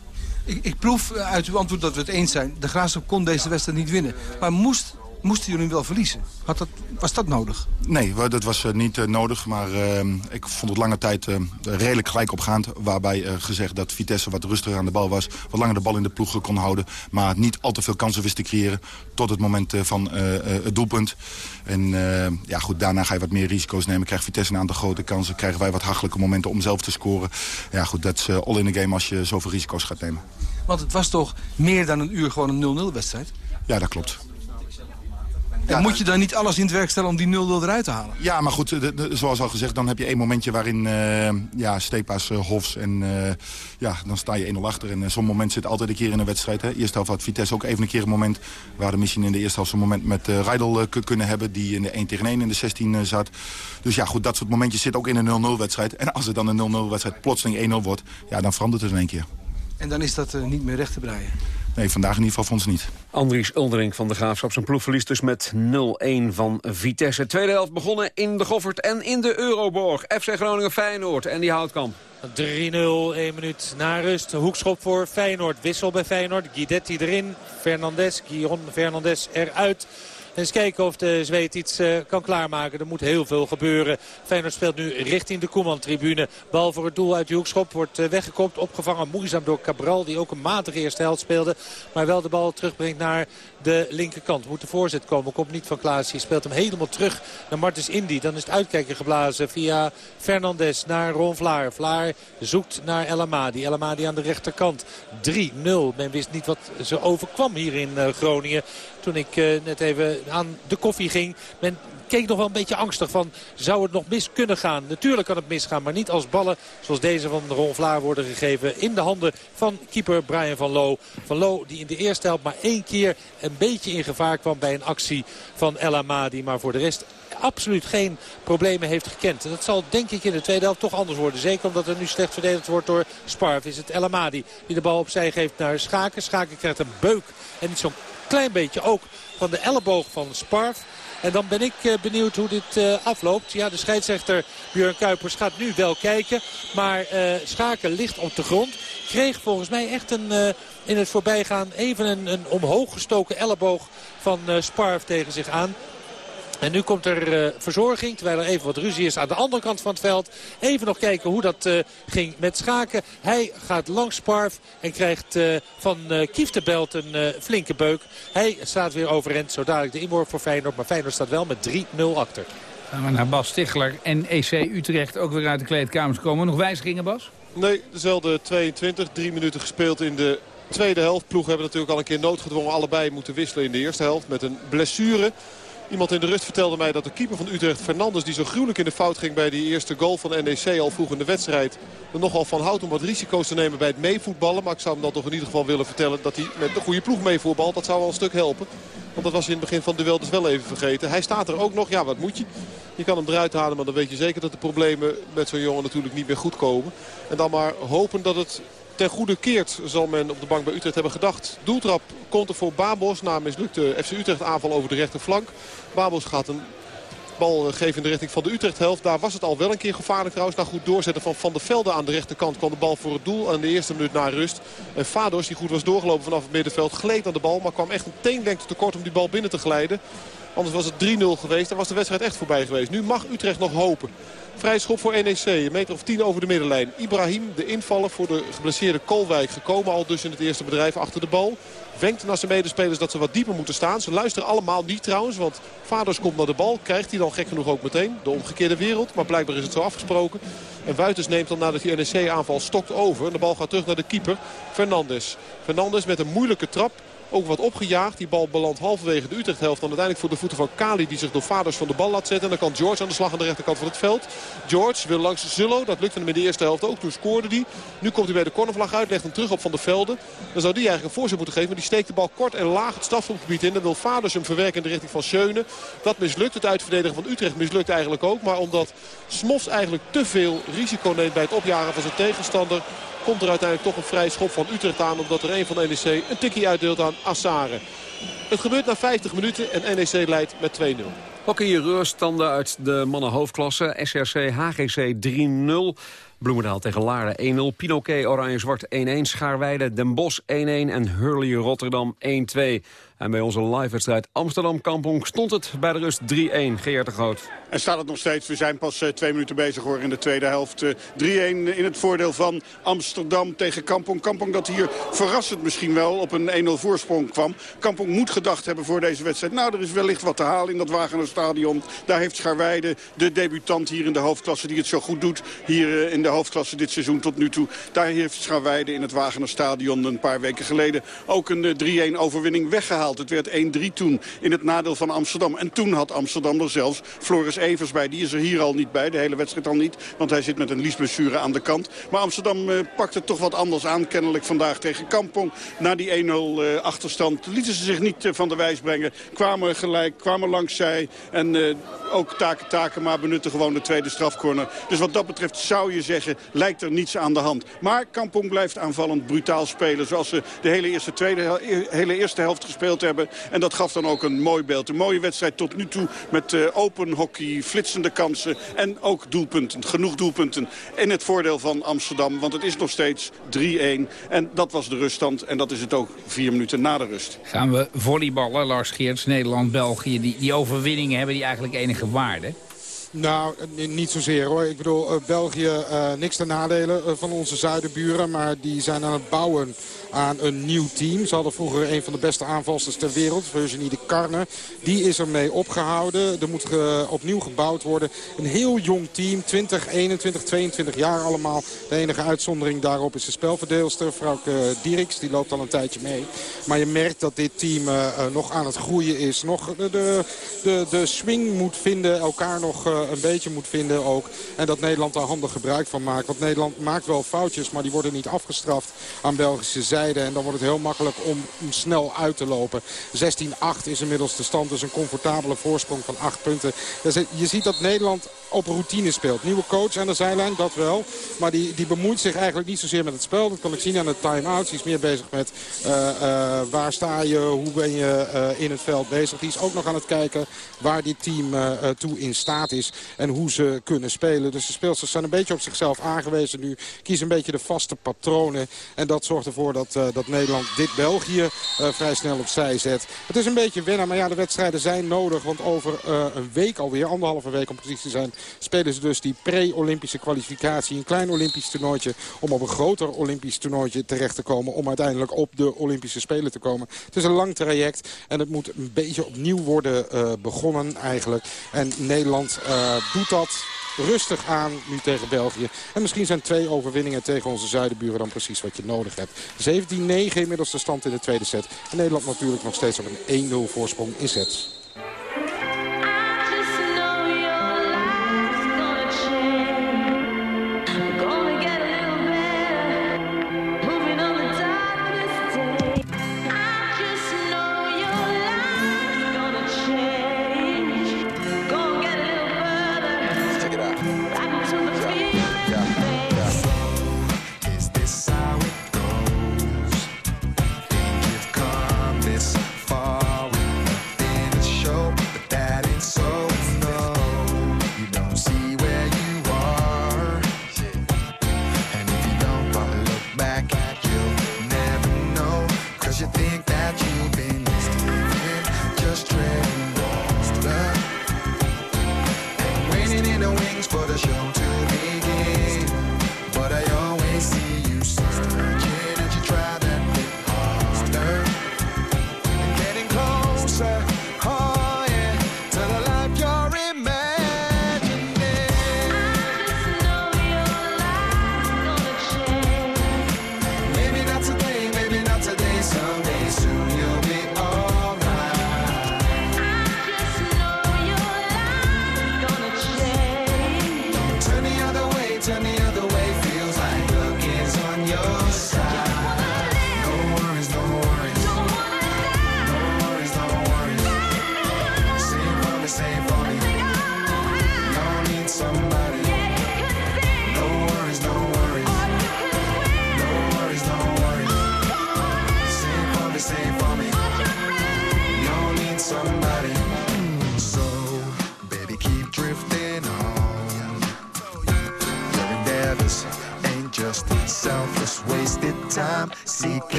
Ik, ik proef uit uw antwoord dat we het eens zijn. De Graafschap kon deze wedstrijd niet winnen. Maar moest moesten jullie wel verliezen. Had dat, was dat nodig? Nee, dat was uh, niet uh, nodig. Maar uh, ik vond het lange tijd redelijk gelijk opgaand. Waarbij gezegd dat Vitesse wat rustiger aan de bal was. Wat langer de bal in de ploeg kon houden. Maar niet al te veel kansen wist te creëren. Tot het moment van het doelpunt. En ja, goed, daarna ga je wat meer risico's nemen. Krijgt Vitesse een aantal grote kansen. Krijgen wij wat hachelijke momenten om zelf te scoren. Ja goed, dat is all in the game als je zoveel risico's gaat nemen. Want het was toch meer dan een uur gewoon een 0-0 wedstrijd? Ja, dat klopt. Ja, moet je dan niet alles in het werk stellen om die 0-0 eruit te halen? Ja, maar goed, de, de, zoals al gezegd, dan heb je één momentje waarin uh, ja, Stepa's, uh, Hofs en uh, ja, dan sta je 1-0 achter. En zo'n moment zit altijd een keer in een wedstrijd. Hè. Eerste helft had Vitesse ook even een keer een moment waar we misschien in de eerste helft zo'n moment met uh, Rijdel kunnen hebben die in de 1 tegen 1 in de 16 zat. Dus ja, goed, dat soort momentjes zit ook in een 0-0 wedstrijd. En als het dan een 0-0 wedstrijd plotseling 1-0 wordt, ja, dan verandert het in één keer. En dan is dat niet meer recht te breien? Nee, vandaag in ieder geval voor ons niet. Andries Uldering van de Graafschap. Zijn ploeg verliest dus met 0-1 van Vitesse. Tweede helft begonnen in de Goffert en in de Euroborg. FC Groningen Feyenoord en die Houtkamp. 3-0, 1 minuut na rust. Hoekschop voor Feyenoord. Wissel bij Feyenoord. Guidetti erin. Fernandes, Guillaume Fernandes eruit. Eens kijken of de Zweed iets uh, kan klaarmaken. Er moet heel veel gebeuren. Feyenoord speelt nu richting de Koeman-tribune. Bal voor het doel uit de hoekschop wordt uh, weggekopt. Opgevangen moeizaam door Cabral. Die ook een matige eerste helft speelde. Maar wel de bal terugbrengt naar de linkerkant. Moet de voorzet komen. Komt niet van Klaas. Hij speelt hem helemaal terug naar Martens Indy. Dan is het uitkijken geblazen via Fernandes naar Ron Vlaar. Vlaar zoekt naar El Amadi. El Amadi aan de rechterkant. 3-0. Men wist niet wat ze overkwam hier in uh, Groningen. toen ik eh, net even aan de koffie ging. Men keek nog wel een beetje angstig van, zou het nog mis kunnen gaan? Natuurlijk kan het misgaan, maar niet als ballen zoals deze van Ron Vlaar worden gegeven in de handen van keeper Brian van Loo. Van Loo die in de eerste helft maar één keer een beetje in gevaar kwam bij een actie van El Amadi. Maar voor de rest absoluut geen problemen heeft gekend. Dat zal denk ik in de tweede helft toch anders worden. Zeker omdat er nu slecht verdedigd wordt door Sparv. Is het El Amadi die de bal opzij geeft naar Schaken. Schaken krijgt een beuk en niet zo'n klein beetje ook van de elleboog van Sparv. En dan ben ik eh, benieuwd hoe dit eh, afloopt. Ja, de scheidsrechter Björn Kuipers gaat nu wel kijken. Maar uh, Schaken ligt op de grond. Kreeg volgens mij echt een, in het voorbijgaan even een, een omhoog gestoken elleboog van Sparv tegen zich aan. En nu komt er uh, verzorging, terwijl er even wat ruzie is aan de andere kant van het veld. Even nog kijken hoe dat uh, ging met Schaken. Hij gaat langs Sparf en krijgt uh, van uh, Kieftebelt een flinke beuk. Hij staat weer overeind, zo dadelijk de inworp voor Feyenoord. Maar Feyenoord staat wel met 3-0 achter. Gaan we naar Bas Stichler en EC Utrecht ook weer uit de kleedkamers komen. Nog wijzigingen, Bas? Nee, dezelfde 22, drie minuten gespeeld in de tweede helft. Ploeg hebben natuurlijk al een keer noodgedwongen allebei moeten wisselen in de eerste helft met een blessure. Iemand in de rust vertelde mij dat de keeper van Utrecht, Fernandes... die zo gruwelijk in de fout ging bij die eerste goal van NEC al vroeg in de wedstrijd... er nogal van houdt om wat risico's te nemen bij het meevoetballen. Maar ik zou hem dan toch in ieder geval willen vertellen dat hij met een goede ploeg meevoetbalt. Dat zou wel een stuk helpen. Want dat was in het begin van het duel dus wel even vergeten. Hij staat er ook nog. Ja, wat moet je? Je kan hem eruit halen, maar dan weet je zeker dat de problemen met zo'n jongen natuurlijk niet meer goed komen. En dan maar hopen dat het goede keert, zal men op de bank bij Utrecht hebben gedacht. Doeltrap komt er voor Babos na mislukte FC Utrecht aanval over de rechterflank. Babos gaat een bal geven in de richting van de Utrecht-helft. Daar was het al wel een keer gevaarlijk trouwens. Na goed doorzetten van Van der Velde aan de rechterkant kwam de bal voor het doel. Aan de eerste minuut na rust. En Fados, die goed was doorgelopen vanaf het middenveld, gleed aan de bal. Maar kwam echt een teenlengte tekort om die bal binnen te glijden. Anders was het 3-0 geweest en was de wedstrijd echt voorbij geweest. Nu mag Utrecht nog hopen. Vrij schop voor NEC. Een meter of 10 over de middenlijn. Ibrahim, de invaller voor de geblesseerde Kolwijk. Gekomen al dus in het eerste bedrijf achter de bal. Wenkt naar zijn medespelers dat ze wat dieper moeten staan. Ze luisteren allemaal niet trouwens. Want Vaders komt naar de bal. Krijgt hij dan gek genoeg ook meteen. De omgekeerde wereld. Maar blijkbaar is het zo afgesproken. En Wuiters neemt dan nadat die NEC-aanval stokt over. En de bal gaat terug naar de keeper. Fernandes. Fernandes met een moeilijke trap. Ook wat opgejaagd. Die bal belandt halverwege de Utrecht-helft. Dan uiteindelijk voor de voeten van Kali die zich door vaders van de bal laat zetten. En dan kan George aan de slag aan de rechterkant van het veld. George wil langs Zullo. Dat lukt hem in de eerste helft ook. Toen scoorde hij. Nu komt hij bij de cornervlag uit. Legt hem terug op Van der Velde. Dan zou die eigenlijk een voorzet moeten geven. Maar die steekt de bal kort en laag het strafschopgebied in. Dan wil vaders hem verwerken in de richting van Schöne. Dat mislukt. Het uitverdedigen van Utrecht mislukt eigenlijk ook. Maar omdat Smos eigenlijk te veel risico neemt bij het opjagen van zijn tegenstander komt er uiteindelijk toch een vrij schop van Utrecht aan. Omdat er een van NEC een tikkie uitdeelt aan Assare. Het gebeurt na 50 minuten en NEC leidt met 2-0. Hockey ruststanden uit de mannen hoofdklasse. SRC HGC 3-0. Bloemendaal tegen Laren 1-0. Pinoquet Oranje-Zwart 1-1. Schaarweide Den Bosch 1-1. En Hurley Rotterdam 1-2. En bij onze live-wedstrijd Amsterdam-Kampong stond het bij de rust 3-1. Geert de Groot. En staat het nog steeds. We zijn pas uh, twee minuten bezig hoor in de tweede helft. Uh, 3-1 in het voordeel van Amsterdam tegen Kampong. Kampong dat hier verrassend misschien wel op een 1-0 voorsprong kwam. Kampong moet gedacht hebben voor deze wedstrijd. Nou, er is wellicht wat te halen in dat Wagener-stadion. Daar heeft Scharweide, de debutant hier in de hoofdklasse... die het zo goed doet hier uh, in de hoofdklasse dit seizoen tot nu toe. Daar heeft Scharweide in het Wagener-stadion een paar weken geleden... ook een 3-1 overwinning weggehaald. Het werd 1-3 toen in het nadeel van Amsterdam. En toen had Amsterdam er zelfs Floris Evers bij. Die is er hier al niet bij, de hele wedstrijd al niet. Want hij zit met een liesblessure aan de kant. Maar Amsterdam uh, pakt het toch wat anders aan. Kennelijk vandaag tegen Kampong. Na die 1-0 uh, achterstand lieten ze zich niet uh, van de wijs brengen. Kwamen gelijk, kwamen langs zij. En uh, ook Taken Takema benutten gewoon de tweede strafcorner. Dus wat dat betreft zou je zeggen, lijkt er niets aan de hand. Maar Kampong blijft aanvallend brutaal spelen. Zoals ze de hele eerste, tweede, hele eerste helft gespeeld hebben. En dat gaf dan ook een mooi beeld. Een mooie wedstrijd tot nu toe met uh, open hockey, flitsende kansen en ook doelpunten. Genoeg doelpunten in het voordeel van Amsterdam. Want het is nog steeds 3-1. En dat was de ruststand. En dat is het ook vier minuten na de rust. Gaan we volleyballen, Lars Geerts, Nederland, België. Die, die overwinningen hebben die eigenlijk enige waarde? Nou, niet zozeer hoor. Ik bedoel, eh, België, eh, niks ten nadelen eh, van onze zuidenburen. Maar die zijn aan het bouwen aan een nieuw team. Ze hadden vroeger een van de beste aanvalsters ter wereld, Virginie de Carne. Die is ermee opgehouden. Er moet opnieuw gebouwd worden. Een heel jong team, 20, 21, 22 jaar allemaal. De enige uitzondering daarop is de spelverdeelster, Vrouwke Dieriks. Die loopt al een tijdje mee. Maar je merkt dat dit team nog aan het groeien is. Nog de, de, de, swing moet vinden, elkaar nog een beetje moet vinden ook. En dat Nederland daar handig gebruik van maakt. Want Nederland maakt wel foutjes, maar die worden niet afgestraft aan Belgische zijde. En dan wordt het heel makkelijk om snel uit te lopen. 16-8 is inmiddels de stand, dus een comfortabele voorsprong van 8 punten. Dus je ziet dat Nederland op routine speelt. Nieuwe coach aan de zijlijn, dat wel. Maar die, die bemoeit zich eigenlijk niet zozeer met het spel. Dat kan ik zien aan de time-outs. Die is meer bezig met eh, eh, waar sta je, hoe ben je eh, in het veld bezig. Die is ook nog aan het kijken waar dit team eh, eh, toe in staat is. En hoe ze kunnen spelen. Dus de speelsters zijn een beetje op zichzelf aangewezen nu. Kiezen een beetje de vaste patronen. En dat zorgt ervoor dat, eh, dat Nederland dit België eh, vrij snel opzij zet. Het is een beetje wennen, maar ja, de wedstrijden zijn nodig. Want over eh, een week alweer, anderhalve week om precies te zijn... spelen ze dus die pre-Olympische kwalificatie. Een klein Olympisch toernooitje om op een groter Olympisch toernooitje terecht te komen. Om uiteindelijk op de Olympische Spelen te komen. Het is een lang traject en het moet een beetje opnieuw worden begonnen eigenlijk. En Nederland doet dat rustig aan nu tegen België. En misschien zijn twee overwinningen tegen onze zuidenburen dan precies wat je nodig hebt. 17-9 inmiddels de stand in de tweede set. En Nederland natuurlijk nog steeds op een 1-0 voorsprong in sets.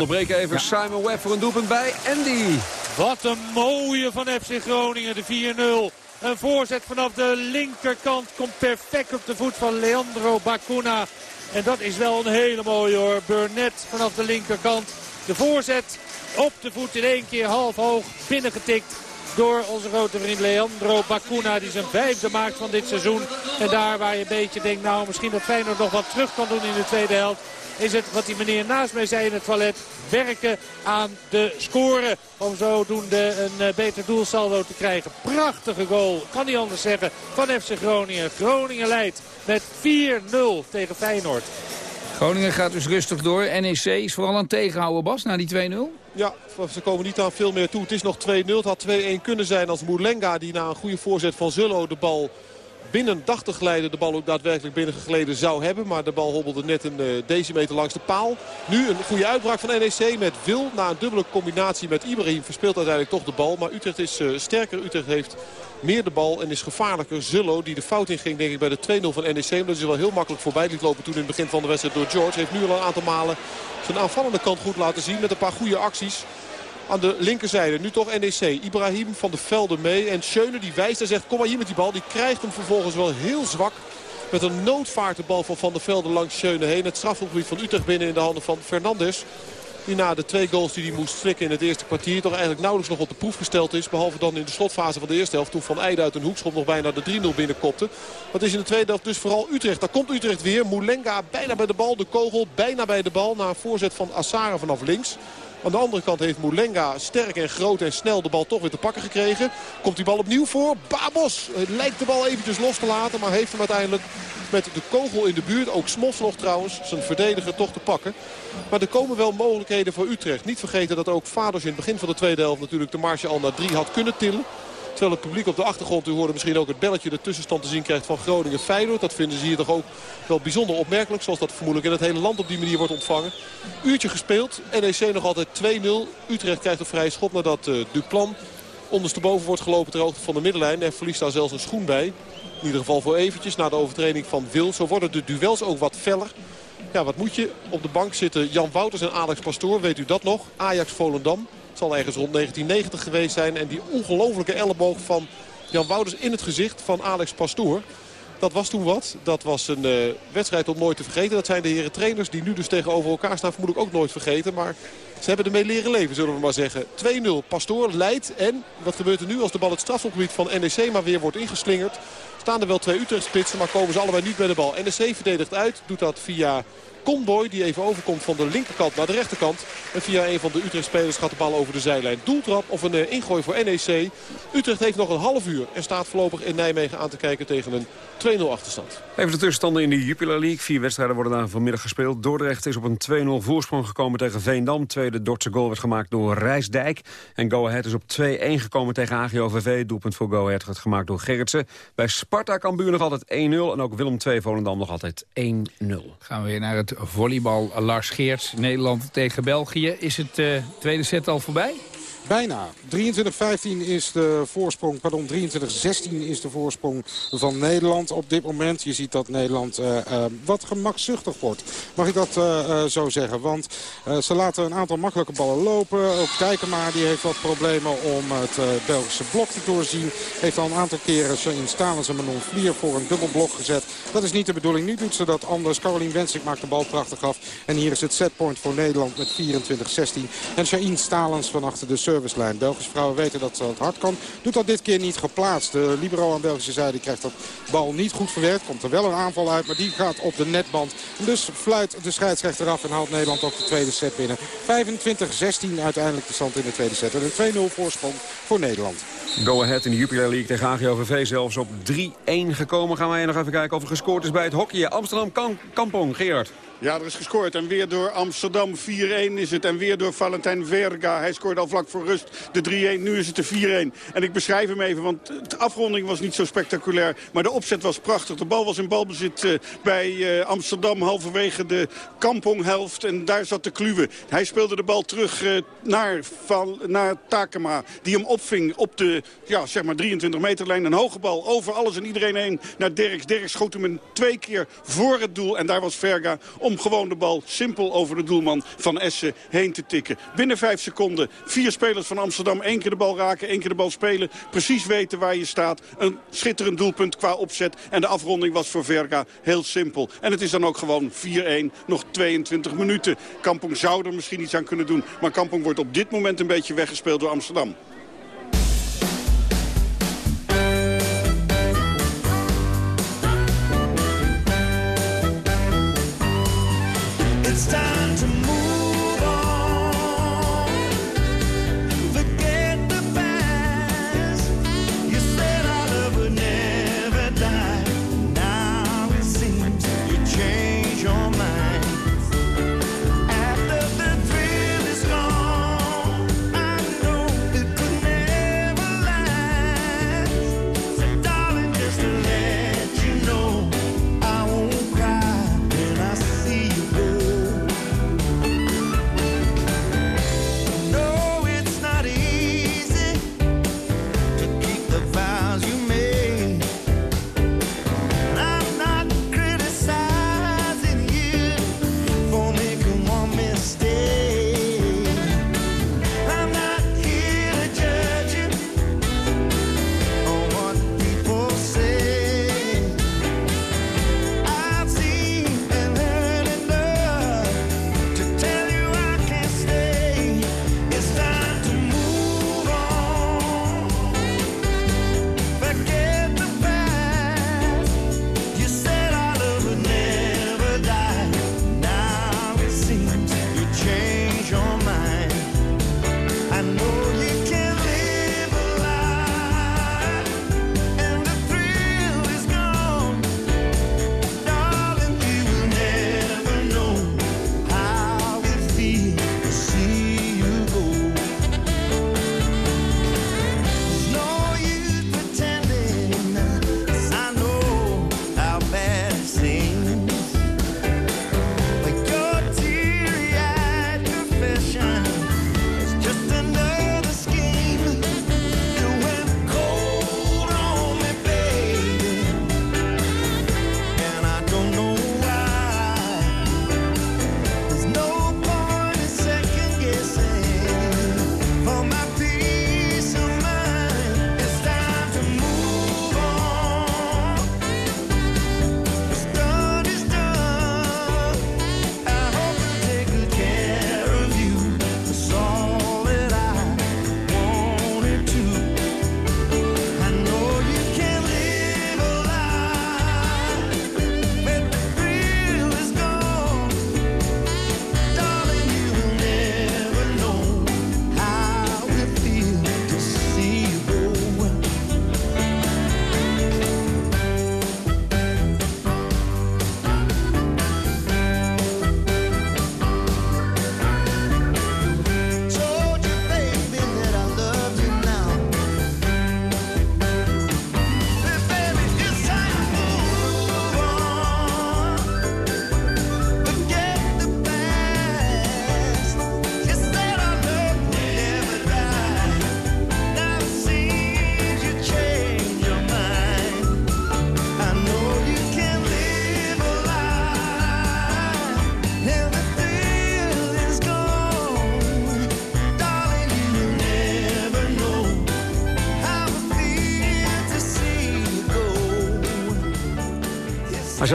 Onderbreken even Simon Webb voor een doelpunt bij Andy. Wat een mooie van FC Groningen, de 4-0. Een voorzet vanaf de linkerkant komt perfect op de voet van Leandro Bacuna. En dat is wel een hele mooie hoor. Burnett vanaf de linkerkant. De voorzet op de voet in één keer half hoog binnengetikt door onze grote vriend Leandro Bacuna. Die zijn vijfde maakt van dit seizoen. En daar waar je een beetje denkt, nou misschien dat Feyenoord nog wat terug kan doen in de tweede helft. Is het wat die meneer naast mij zei in het toilet. Werken aan de score. Om zodoende een eh, beter doelsaldo te krijgen. Prachtige goal. Kan niet anders zeggen. Van FC Groningen. Groningen leidt met 4-0 tegen Feyenoord. Groningen gaat dus rustig door. NEC is vooral aan het tegenhouden, Bas, na die 2-0. Ja, ze komen niet aan veel meer toe. Het is nog 2-0. Het had 2-1 kunnen zijn als Moulenga die na een goede voorzet van Zullo de bal binnen dacht te glijden. De bal ook daadwerkelijk binnengegleden zou hebben. Maar de bal hobbelde net een uh, decimeter langs de paal. Nu een goede uitbraak van NEC met Wil. Na een dubbele combinatie met Ibrahim verspeelt uiteindelijk toch de bal. Maar Utrecht is uh, sterker. Utrecht heeft meer de bal en is gevaarlijker. Zullo, die de fout in ging denk ik bij de 2-0 van NEC. Omdat hij wel heel makkelijk voorbij liet lopen toen in het begin van de wedstrijd door George. Heeft nu al een aantal malen zijn aanvallende kant goed laten zien met een paar goede acties. Aan de linkerzijde nu toch NEC. Ibrahim van de Velden mee. En Schöne die wijst en zegt kom maar hier met die bal. Die krijgt hem vervolgens wel heel zwak. Met een noodvaart de bal van Van der Velde langs Schöne heen. Het strafgebied van Utrecht binnen in de handen van Fernandes. Die na de twee goals die hij moest flikken in het eerste kwartier... toch eigenlijk nauwelijks nog op de proef gesteld is. Behalve dan in de slotfase van de eerste helft. Toen Van Eijden uit een hoekschop nog bijna de 3-0 binnenkopte. Wat is in de tweede helft dus vooral Utrecht. Daar komt Utrecht weer. Moulenga bijna bij de bal. De kogel bijna bij de bal. Na een voorzet van Assara vanaf links. Aan de andere kant heeft Moulenga sterk en groot en snel de bal toch weer te pakken gekregen. Komt die bal opnieuw voor. Babos lijkt de bal eventjes los te laten. Maar heeft hem uiteindelijk met de kogel in de buurt. Ook Smos trouwens zijn verdediger toch te pakken. Maar er komen wel mogelijkheden voor Utrecht. Niet vergeten dat ook Vaders in het begin van de tweede helft natuurlijk de marge al naar drie had kunnen tillen. Terwijl het publiek op de achtergrond, u hoorde misschien ook het belletje, de tussenstand te zien krijgt van Groningen Feyenoord. Dat vinden ze hier toch ook wel bijzonder opmerkelijk. Zoals dat vermoedelijk in het hele land op die manier wordt ontvangen. Uurtje gespeeld. NEC nog altijd 2-0. Utrecht krijgt een vrije schop nadat uh, Duplan ondersteboven wordt gelopen ter hoogte van de middenlijn. En verliest daar zelfs een schoen bij. In ieder geval voor eventjes na de overtreding van Wil. Zo worden de duels ook wat feller. Ja, wat moet je? Op de bank zitten Jan Wouters en Alex Pastoor. Weet u dat nog? Ajax Volendam. Het zal ergens rond 1990 geweest zijn. En die ongelofelijke elleboog van Jan Wouters in het gezicht van Alex Pastoor. Dat was toen wat. Dat was een uh, wedstrijd om nooit te vergeten. Dat zijn de heren trainers die nu dus tegenover elkaar staan. Vermoedelijk ook nooit vergeten. Maar ze hebben ermee leren leven, zullen we maar zeggen. 2-0. Pastoor leidt. En wat gebeurt er nu als de bal het strafschopgebied van NEC maar weer wordt ingeslingerd? Staan er wel twee Utrecht-spitsen, maar komen ze allebei niet bij de bal. NEC verdedigt uit. Doet dat via Conboy die even overkomt van de linkerkant naar de rechterkant. En via een van de Utrecht-spelers gaat de bal over de zijlijn. Doeltrap of een uh, ingooi voor NEC. Utrecht heeft nog een half uur en staat voorlopig in Nijmegen aan te kijken tegen een 2-0 achterstand. Even de tussenstanden in de Jupiler League. Vier wedstrijden worden daar vanmiddag gespeeld. Dordrecht is op een 2-0 voorsprong gekomen tegen Veendam. Tweede Dordtse goal werd gemaakt door Rijsdijk. En Go Ahead is op 2-1 gekomen tegen AGOVV. Doelpunt voor Go Ahead werd gemaakt door Gerritsen. Bij Sparta Cambuur nog altijd 1-0. En ook Willem II Volendam nog altijd 1-0. Gaan we weer naar het volleybal. Lars Geerts, Nederland tegen België. Is het uh, tweede set al voorbij? Bijna. 23-15 is de voorsprong, pardon, 23-16 is de voorsprong van Nederland op dit moment. Je ziet dat Nederland uh, uh, wat gemakzuchtig wordt. Mag ik dat uh, zo zeggen? Want ze laten een aantal makkelijke ballen lopen. Ook Dijkema die heeft wat problemen om het Belgische blok te doorzien. Heeft al een aantal keren in Stalens en Manon Vlier voor een dubbel blok gezet. Dat is niet de bedoeling. Nu doet ze dat anders. Caroline Wensink maakt de bal prachtig af. En hier is het setpoint voor Nederland met 24-16. En Shain Stalens van achter de Belgische vrouwen weten dat ze het hard kan. Doet dat dit keer niet geplaatst. De libero aan Belgische zijde krijgt dat bal niet goed verwerkt. Komt er wel een aanval uit, maar die gaat op de netband. Dus fluit de scheidsrechter af en haalt Nederland ook de tweede set binnen. 25-16 uiteindelijk de stand in de tweede set. En een 2-0 voorsprong voor Nederland. Go Ahead in de Jupiler League tegen AGOVV zelfs op 3-1 gekomen. Gaan wij nog even kijken of er gescoord is bij het hockey. Amsterdam Kampong, Gerard. Ja, er is gescoord. En weer door Amsterdam 4-1 is het. En weer door Valentijn Verga. Hij scoorde al vlak voor rust de 3-1. Nu is het de 4-1. En ik beschrijf hem even, want de afronding was niet zo spectaculair. Maar de opzet was prachtig. De bal was in balbezit uh, bij uh, Amsterdam halverwege de kamponghelft. En daar zat de kluwe. Hij speelde de bal terug uh, naar, naar Takema. Die hem opving op de ja, zeg maar 23 meter lijn. Een hoge bal over alles en iedereen heen naar Derks. Derks schoot hem een twee keer voor het doel. En daar was Verga om gewoon de bal simpel over de doelman van Essen heen te tikken. Binnen vijf seconden vier spelers van Amsterdam één keer de bal raken, één keer de bal spelen. Precies weten waar je staat. Een schitterend doelpunt qua opzet. En de afronding was voor Verga heel simpel. En het is dan ook gewoon 4-1, nog 22 minuten. Kampong zou er misschien iets aan kunnen doen. Maar Kampong wordt op dit moment een beetje weggespeeld door Amsterdam.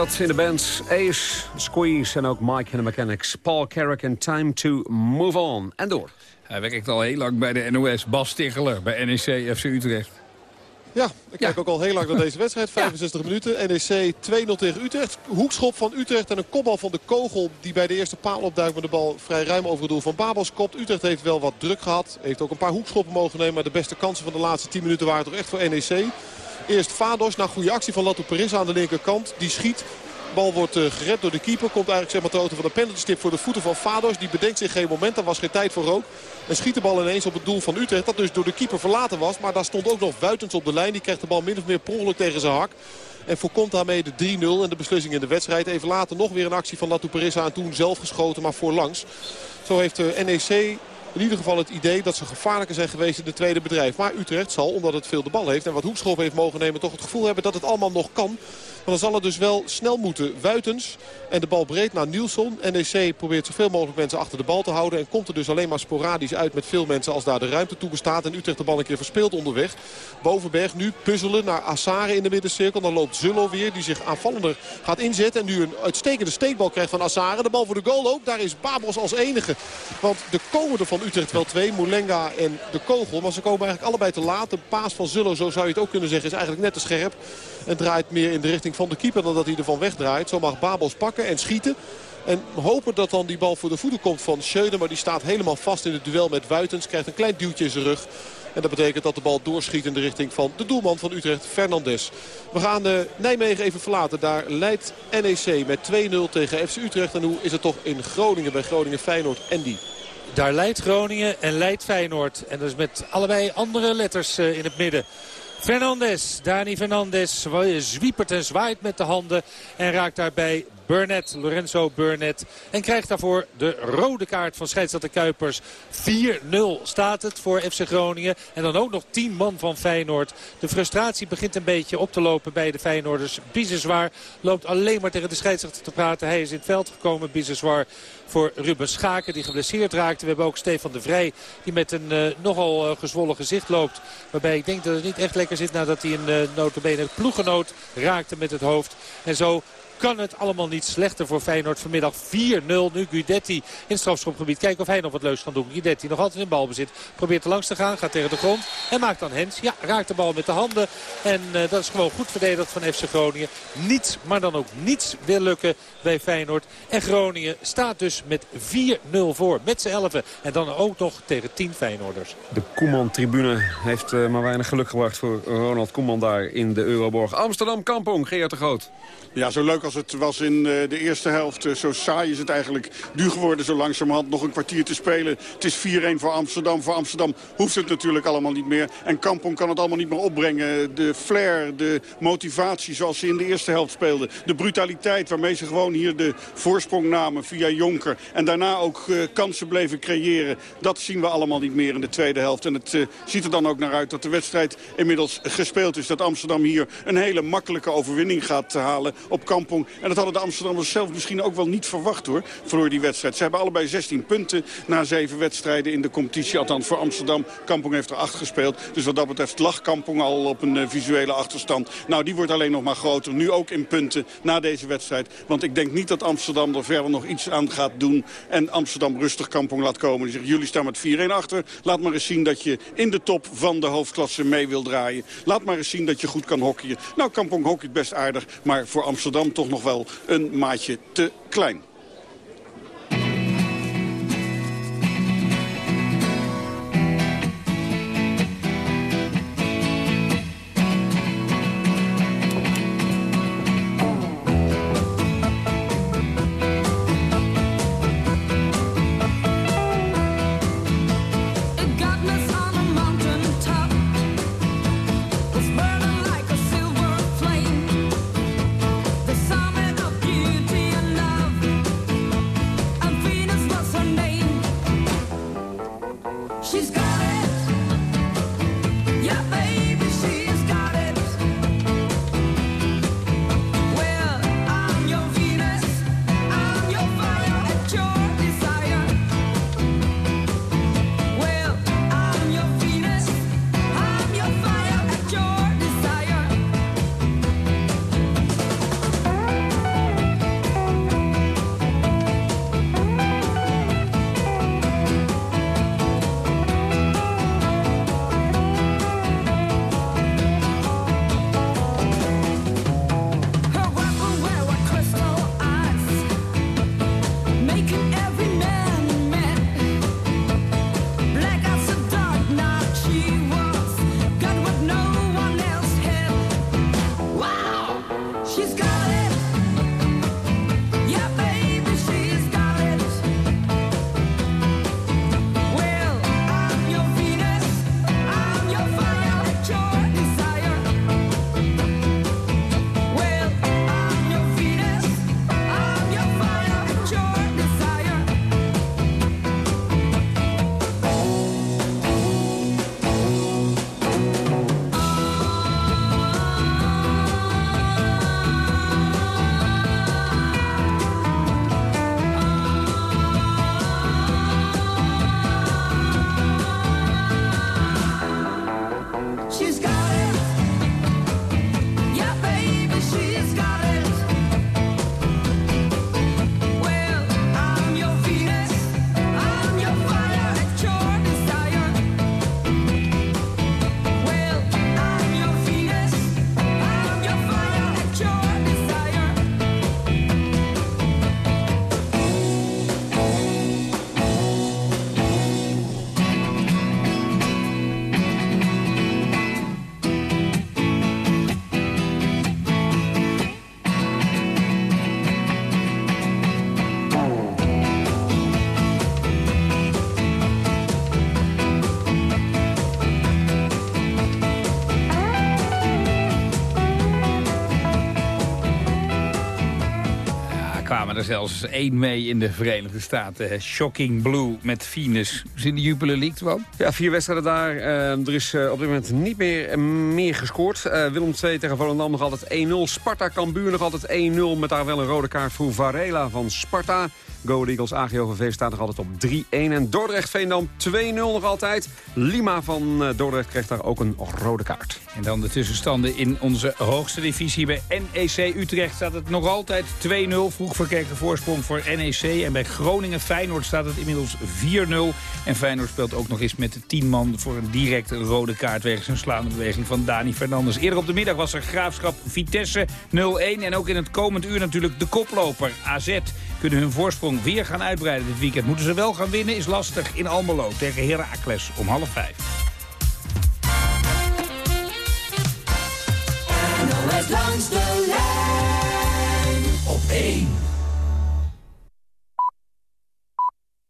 Zat in de bands Ace, Squeeze en ook Mike and the Mechanics. Paul Carrick en Time to Move On. En door. Hij werkt al heel lang bij de NOS. Bas Stiggeler bij NEC FC Utrecht. Ja, ik kijk ook al heel lang naar deze wedstrijd. 65 minuten. NEC 2-0 tegen Utrecht. Hoekschop van Utrecht en een kopbal van de kogel die bij de eerste paal opduikt. Maar de bal vrij ruim over het doel van Babels kopt. Utrecht heeft wel wat druk gehad. Heeft ook een paar hoekschoppen mogen nemen. Maar de beste kansen van de laatste 10 minuten waren toch echt voor NEC. Eerst Vados, na goede actie van Lato Peris aan de linkerkant. Die schiet. Bal wordt eh, gered door de keeper. Komt eigenlijk zeg maar ter van de penaltystip voor de voeten van Vados. Die bedenkt zich geen moment. Daar was geen tijd voor rook. En schiet de bal ineens op het doel van Utrecht. Dat dus door de keeper verlaten was. Maar daar stond ook nog Wuitens op de lijn. Die krijgt de bal min of meer per tegen zijn hak. En voorkomt daarmee de 3-0 en de beslissing in de wedstrijd. Even later nog weer een actie van Latu Perissa. En toen zelf geschoten, maar voorlangs. Zo heeft de NEC in ieder geval het idee dat ze gevaarlijker zijn geweest in het tweede bedrijf. Maar Utrecht zal, omdat het veel de bal heeft en wat hoekschop heeft mogen nemen... toch het gevoel hebben dat het allemaal nog kan. Maar dan zal het dus wel snel moeten. Wuitens en de bal breed naar Nielsen. NEC probeert zoveel mogelijk mensen achter de bal te houden. En komt er dus alleen maar sporadisch uit met veel mensen als daar de ruimte toe bestaat. En Utrecht de bal een keer verspeelt onderweg. Bovenberg nu puzzelen naar Assare in de middencirkel. Dan loopt Zullo weer die zich aanvallender gaat inzetten. En nu een uitstekende steekbal krijgt van Assare. De bal voor de goal ook. Daar is Babos als enige. Want de komen er van Utrecht wel twee. Moulenga en de kogel. Maar ze komen eigenlijk allebei te laat. De paas van Zullo, zo zou je het ook kunnen zeggen, is eigenlijk net te scherp. En draait meer in de richting van de keeper dan dat hij ervan wegdraait. Zo mag Babos pakken en schieten. En hopen dat dan die bal voor de voeten komt van Schöne. Maar die staat helemaal vast in het duel met Wuitens. Krijgt een klein duwtje in zijn rug. En dat betekent dat de bal doorschiet in de richting van de doelman van Utrecht, Fernandes. We gaan uh, Nijmegen even verlaten. Daar leidt NEC met 2-0 tegen FC Utrecht. En hoe is het toch in Groningen bij Groningen Feyenoord Andy? Daar leidt Groningen en leidt Feyenoord. En dat is met allebei andere letters uh, in het midden. Fernandes, Dani Fernandes zwiepert en zwaait met de handen. En raakt daarbij Burnett, Lorenzo Burnett. En krijgt daarvoor de rode kaart van scheidsrechter Kuipers. 4-0 staat het voor FC Groningen. En dan ook nog 10 man van Feyenoord. De frustratie begint een beetje op te lopen bij de Feyenoorders. Bizeswaar loopt alleen maar tegen de scheidsrechter te praten. Hij is in het veld gekomen, Bizeswaar voor Ruben Schaken die geblesseerd raakte. We hebben ook Stefan de Vrij die met een uh, nogal uh, gezwollen gezicht loopt. Waarbij ik denk dat het niet echt lekker zit nadat hij een uh, notabene ploegenoot raakte met het hoofd. En zo kan het allemaal niet slechter voor Feyenoord vanmiddag. 4-0 nu Guidetti in het strafschopgebied. Kijken of hij nog wat leuks kan doen. Guidetti nog altijd in balbezit. Probeert er langs te gaan. Gaat tegen de grond. En maakt dan Hens. Ja, raakt de bal met de handen. En uh, dat is gewoon goed verdedigd van FC Groningen. Niets, maar dan ook niets wil lukken bij Feyenoord. En Groningen staat dus met 4-0 voor. Met z'n 11. En dan ook nog tegen 10 Feyenoorders. De Koeman-tribune heeft uh, maar weinig geluk gebracht voor Ronald Koeman daar in de Euroborg. Amsterdam Kampong, Geert de Groot. Ja, zo leuk als het was in uh, de eerste helft. Uh, zo saai is het eigenlijk nu geworden zo langzamerhand. Nog een kwartier te spelen. Het is 4-1 voor Amsterdam. Voor Amsterdam hoeft het natuurlijk allemaal niet meer. En Kampong kan het allemaal niet meer opbrengen. De flair, de motivatie zoals ze in de eerste helft speelden. De brutaliteit waarmee ze gewoon hier de voorsprong namen via Jonker. En daarna ook uh, kansen bleven creëren. Dat zien we allemaal niet meer in de tweede helft. En het ziet er dan ook naar uit dat de wedstrijd inmiddels gespeeld is. Dat Amsterdam hier een hele makkelijke overwinning gaat halen op Kampong. En dat hadden de Amsterdammers zelf misschien ook wel niet verwacht hoor, voor die wedstrijd. Ze hebben allebei 16 punten na zeven wedstrijden in de competitie. Althans voor Amsterdam. Kampong heeft er acht gespeeld. Dus wat dat betreft lag Kampong al op een uh, visuele achterstand. Nou, die wordt alleen nog maar groter. Nu ook in punten na deze wedstrijd. Want ik denk niet dat Amsterdam er verder nog iets aan gaat doen. En Amsterdam rustig Kampong laat komen. Die zegt, jullie staan met 4-1 achter. Laat maar eens zien dat je in de top van de hoofdklasse mee wil draaien. Laat maar eens zien dat je goed kan hockeyen. Nou, Kampong hockeyt best aardig. Maar voor Amsterdam toch nog wel een maatje te klein. Zelfs één mee in de Verenigde Staten. Shocking Blue met Venus. Is in de Jupiler League, Twan? Ja, vier wedstrijden daar. Uh, er is uh, op dit moment niet meer, meer gescoord. Uh, Willem 2 tegen Volendam nog altijd 1-0. Sparta Cambuur nog altijd 1-0. Met daar wel een rode kaart voor Varela van Sparta. Go Eagles AGOVV staat nog altijd op 3-1. En Dordrecht-Veendam 2-0 nog altijd. Lima van uh, Dordrecht krijgt daar ook een rode kaart. En dan de tussenstanden in onze hoogste divisie. Bij NEC Utrecht staat het nog altijd 2-0. Vroeg verkeken voorsprong voor NEC. En bij Groningen-Feyenoord staat het inmiddels 4-0. En Feyenoord speelt ook nog eens met de 10 man voor een directe rode kaart... wegens een slaande beweging van Dani Fernandes. Eerder op de middag was er Graafschap Vitesse 0-1. En ook in het komend uur natuurlijk de koploper AZ kunnen hun voorsprong weer gaan uitbreiden dit weekend. Moeten ze wel gaan winnen is lastig in Almelo tegen Heracles om half vijf. NOS langs de lijn op 1.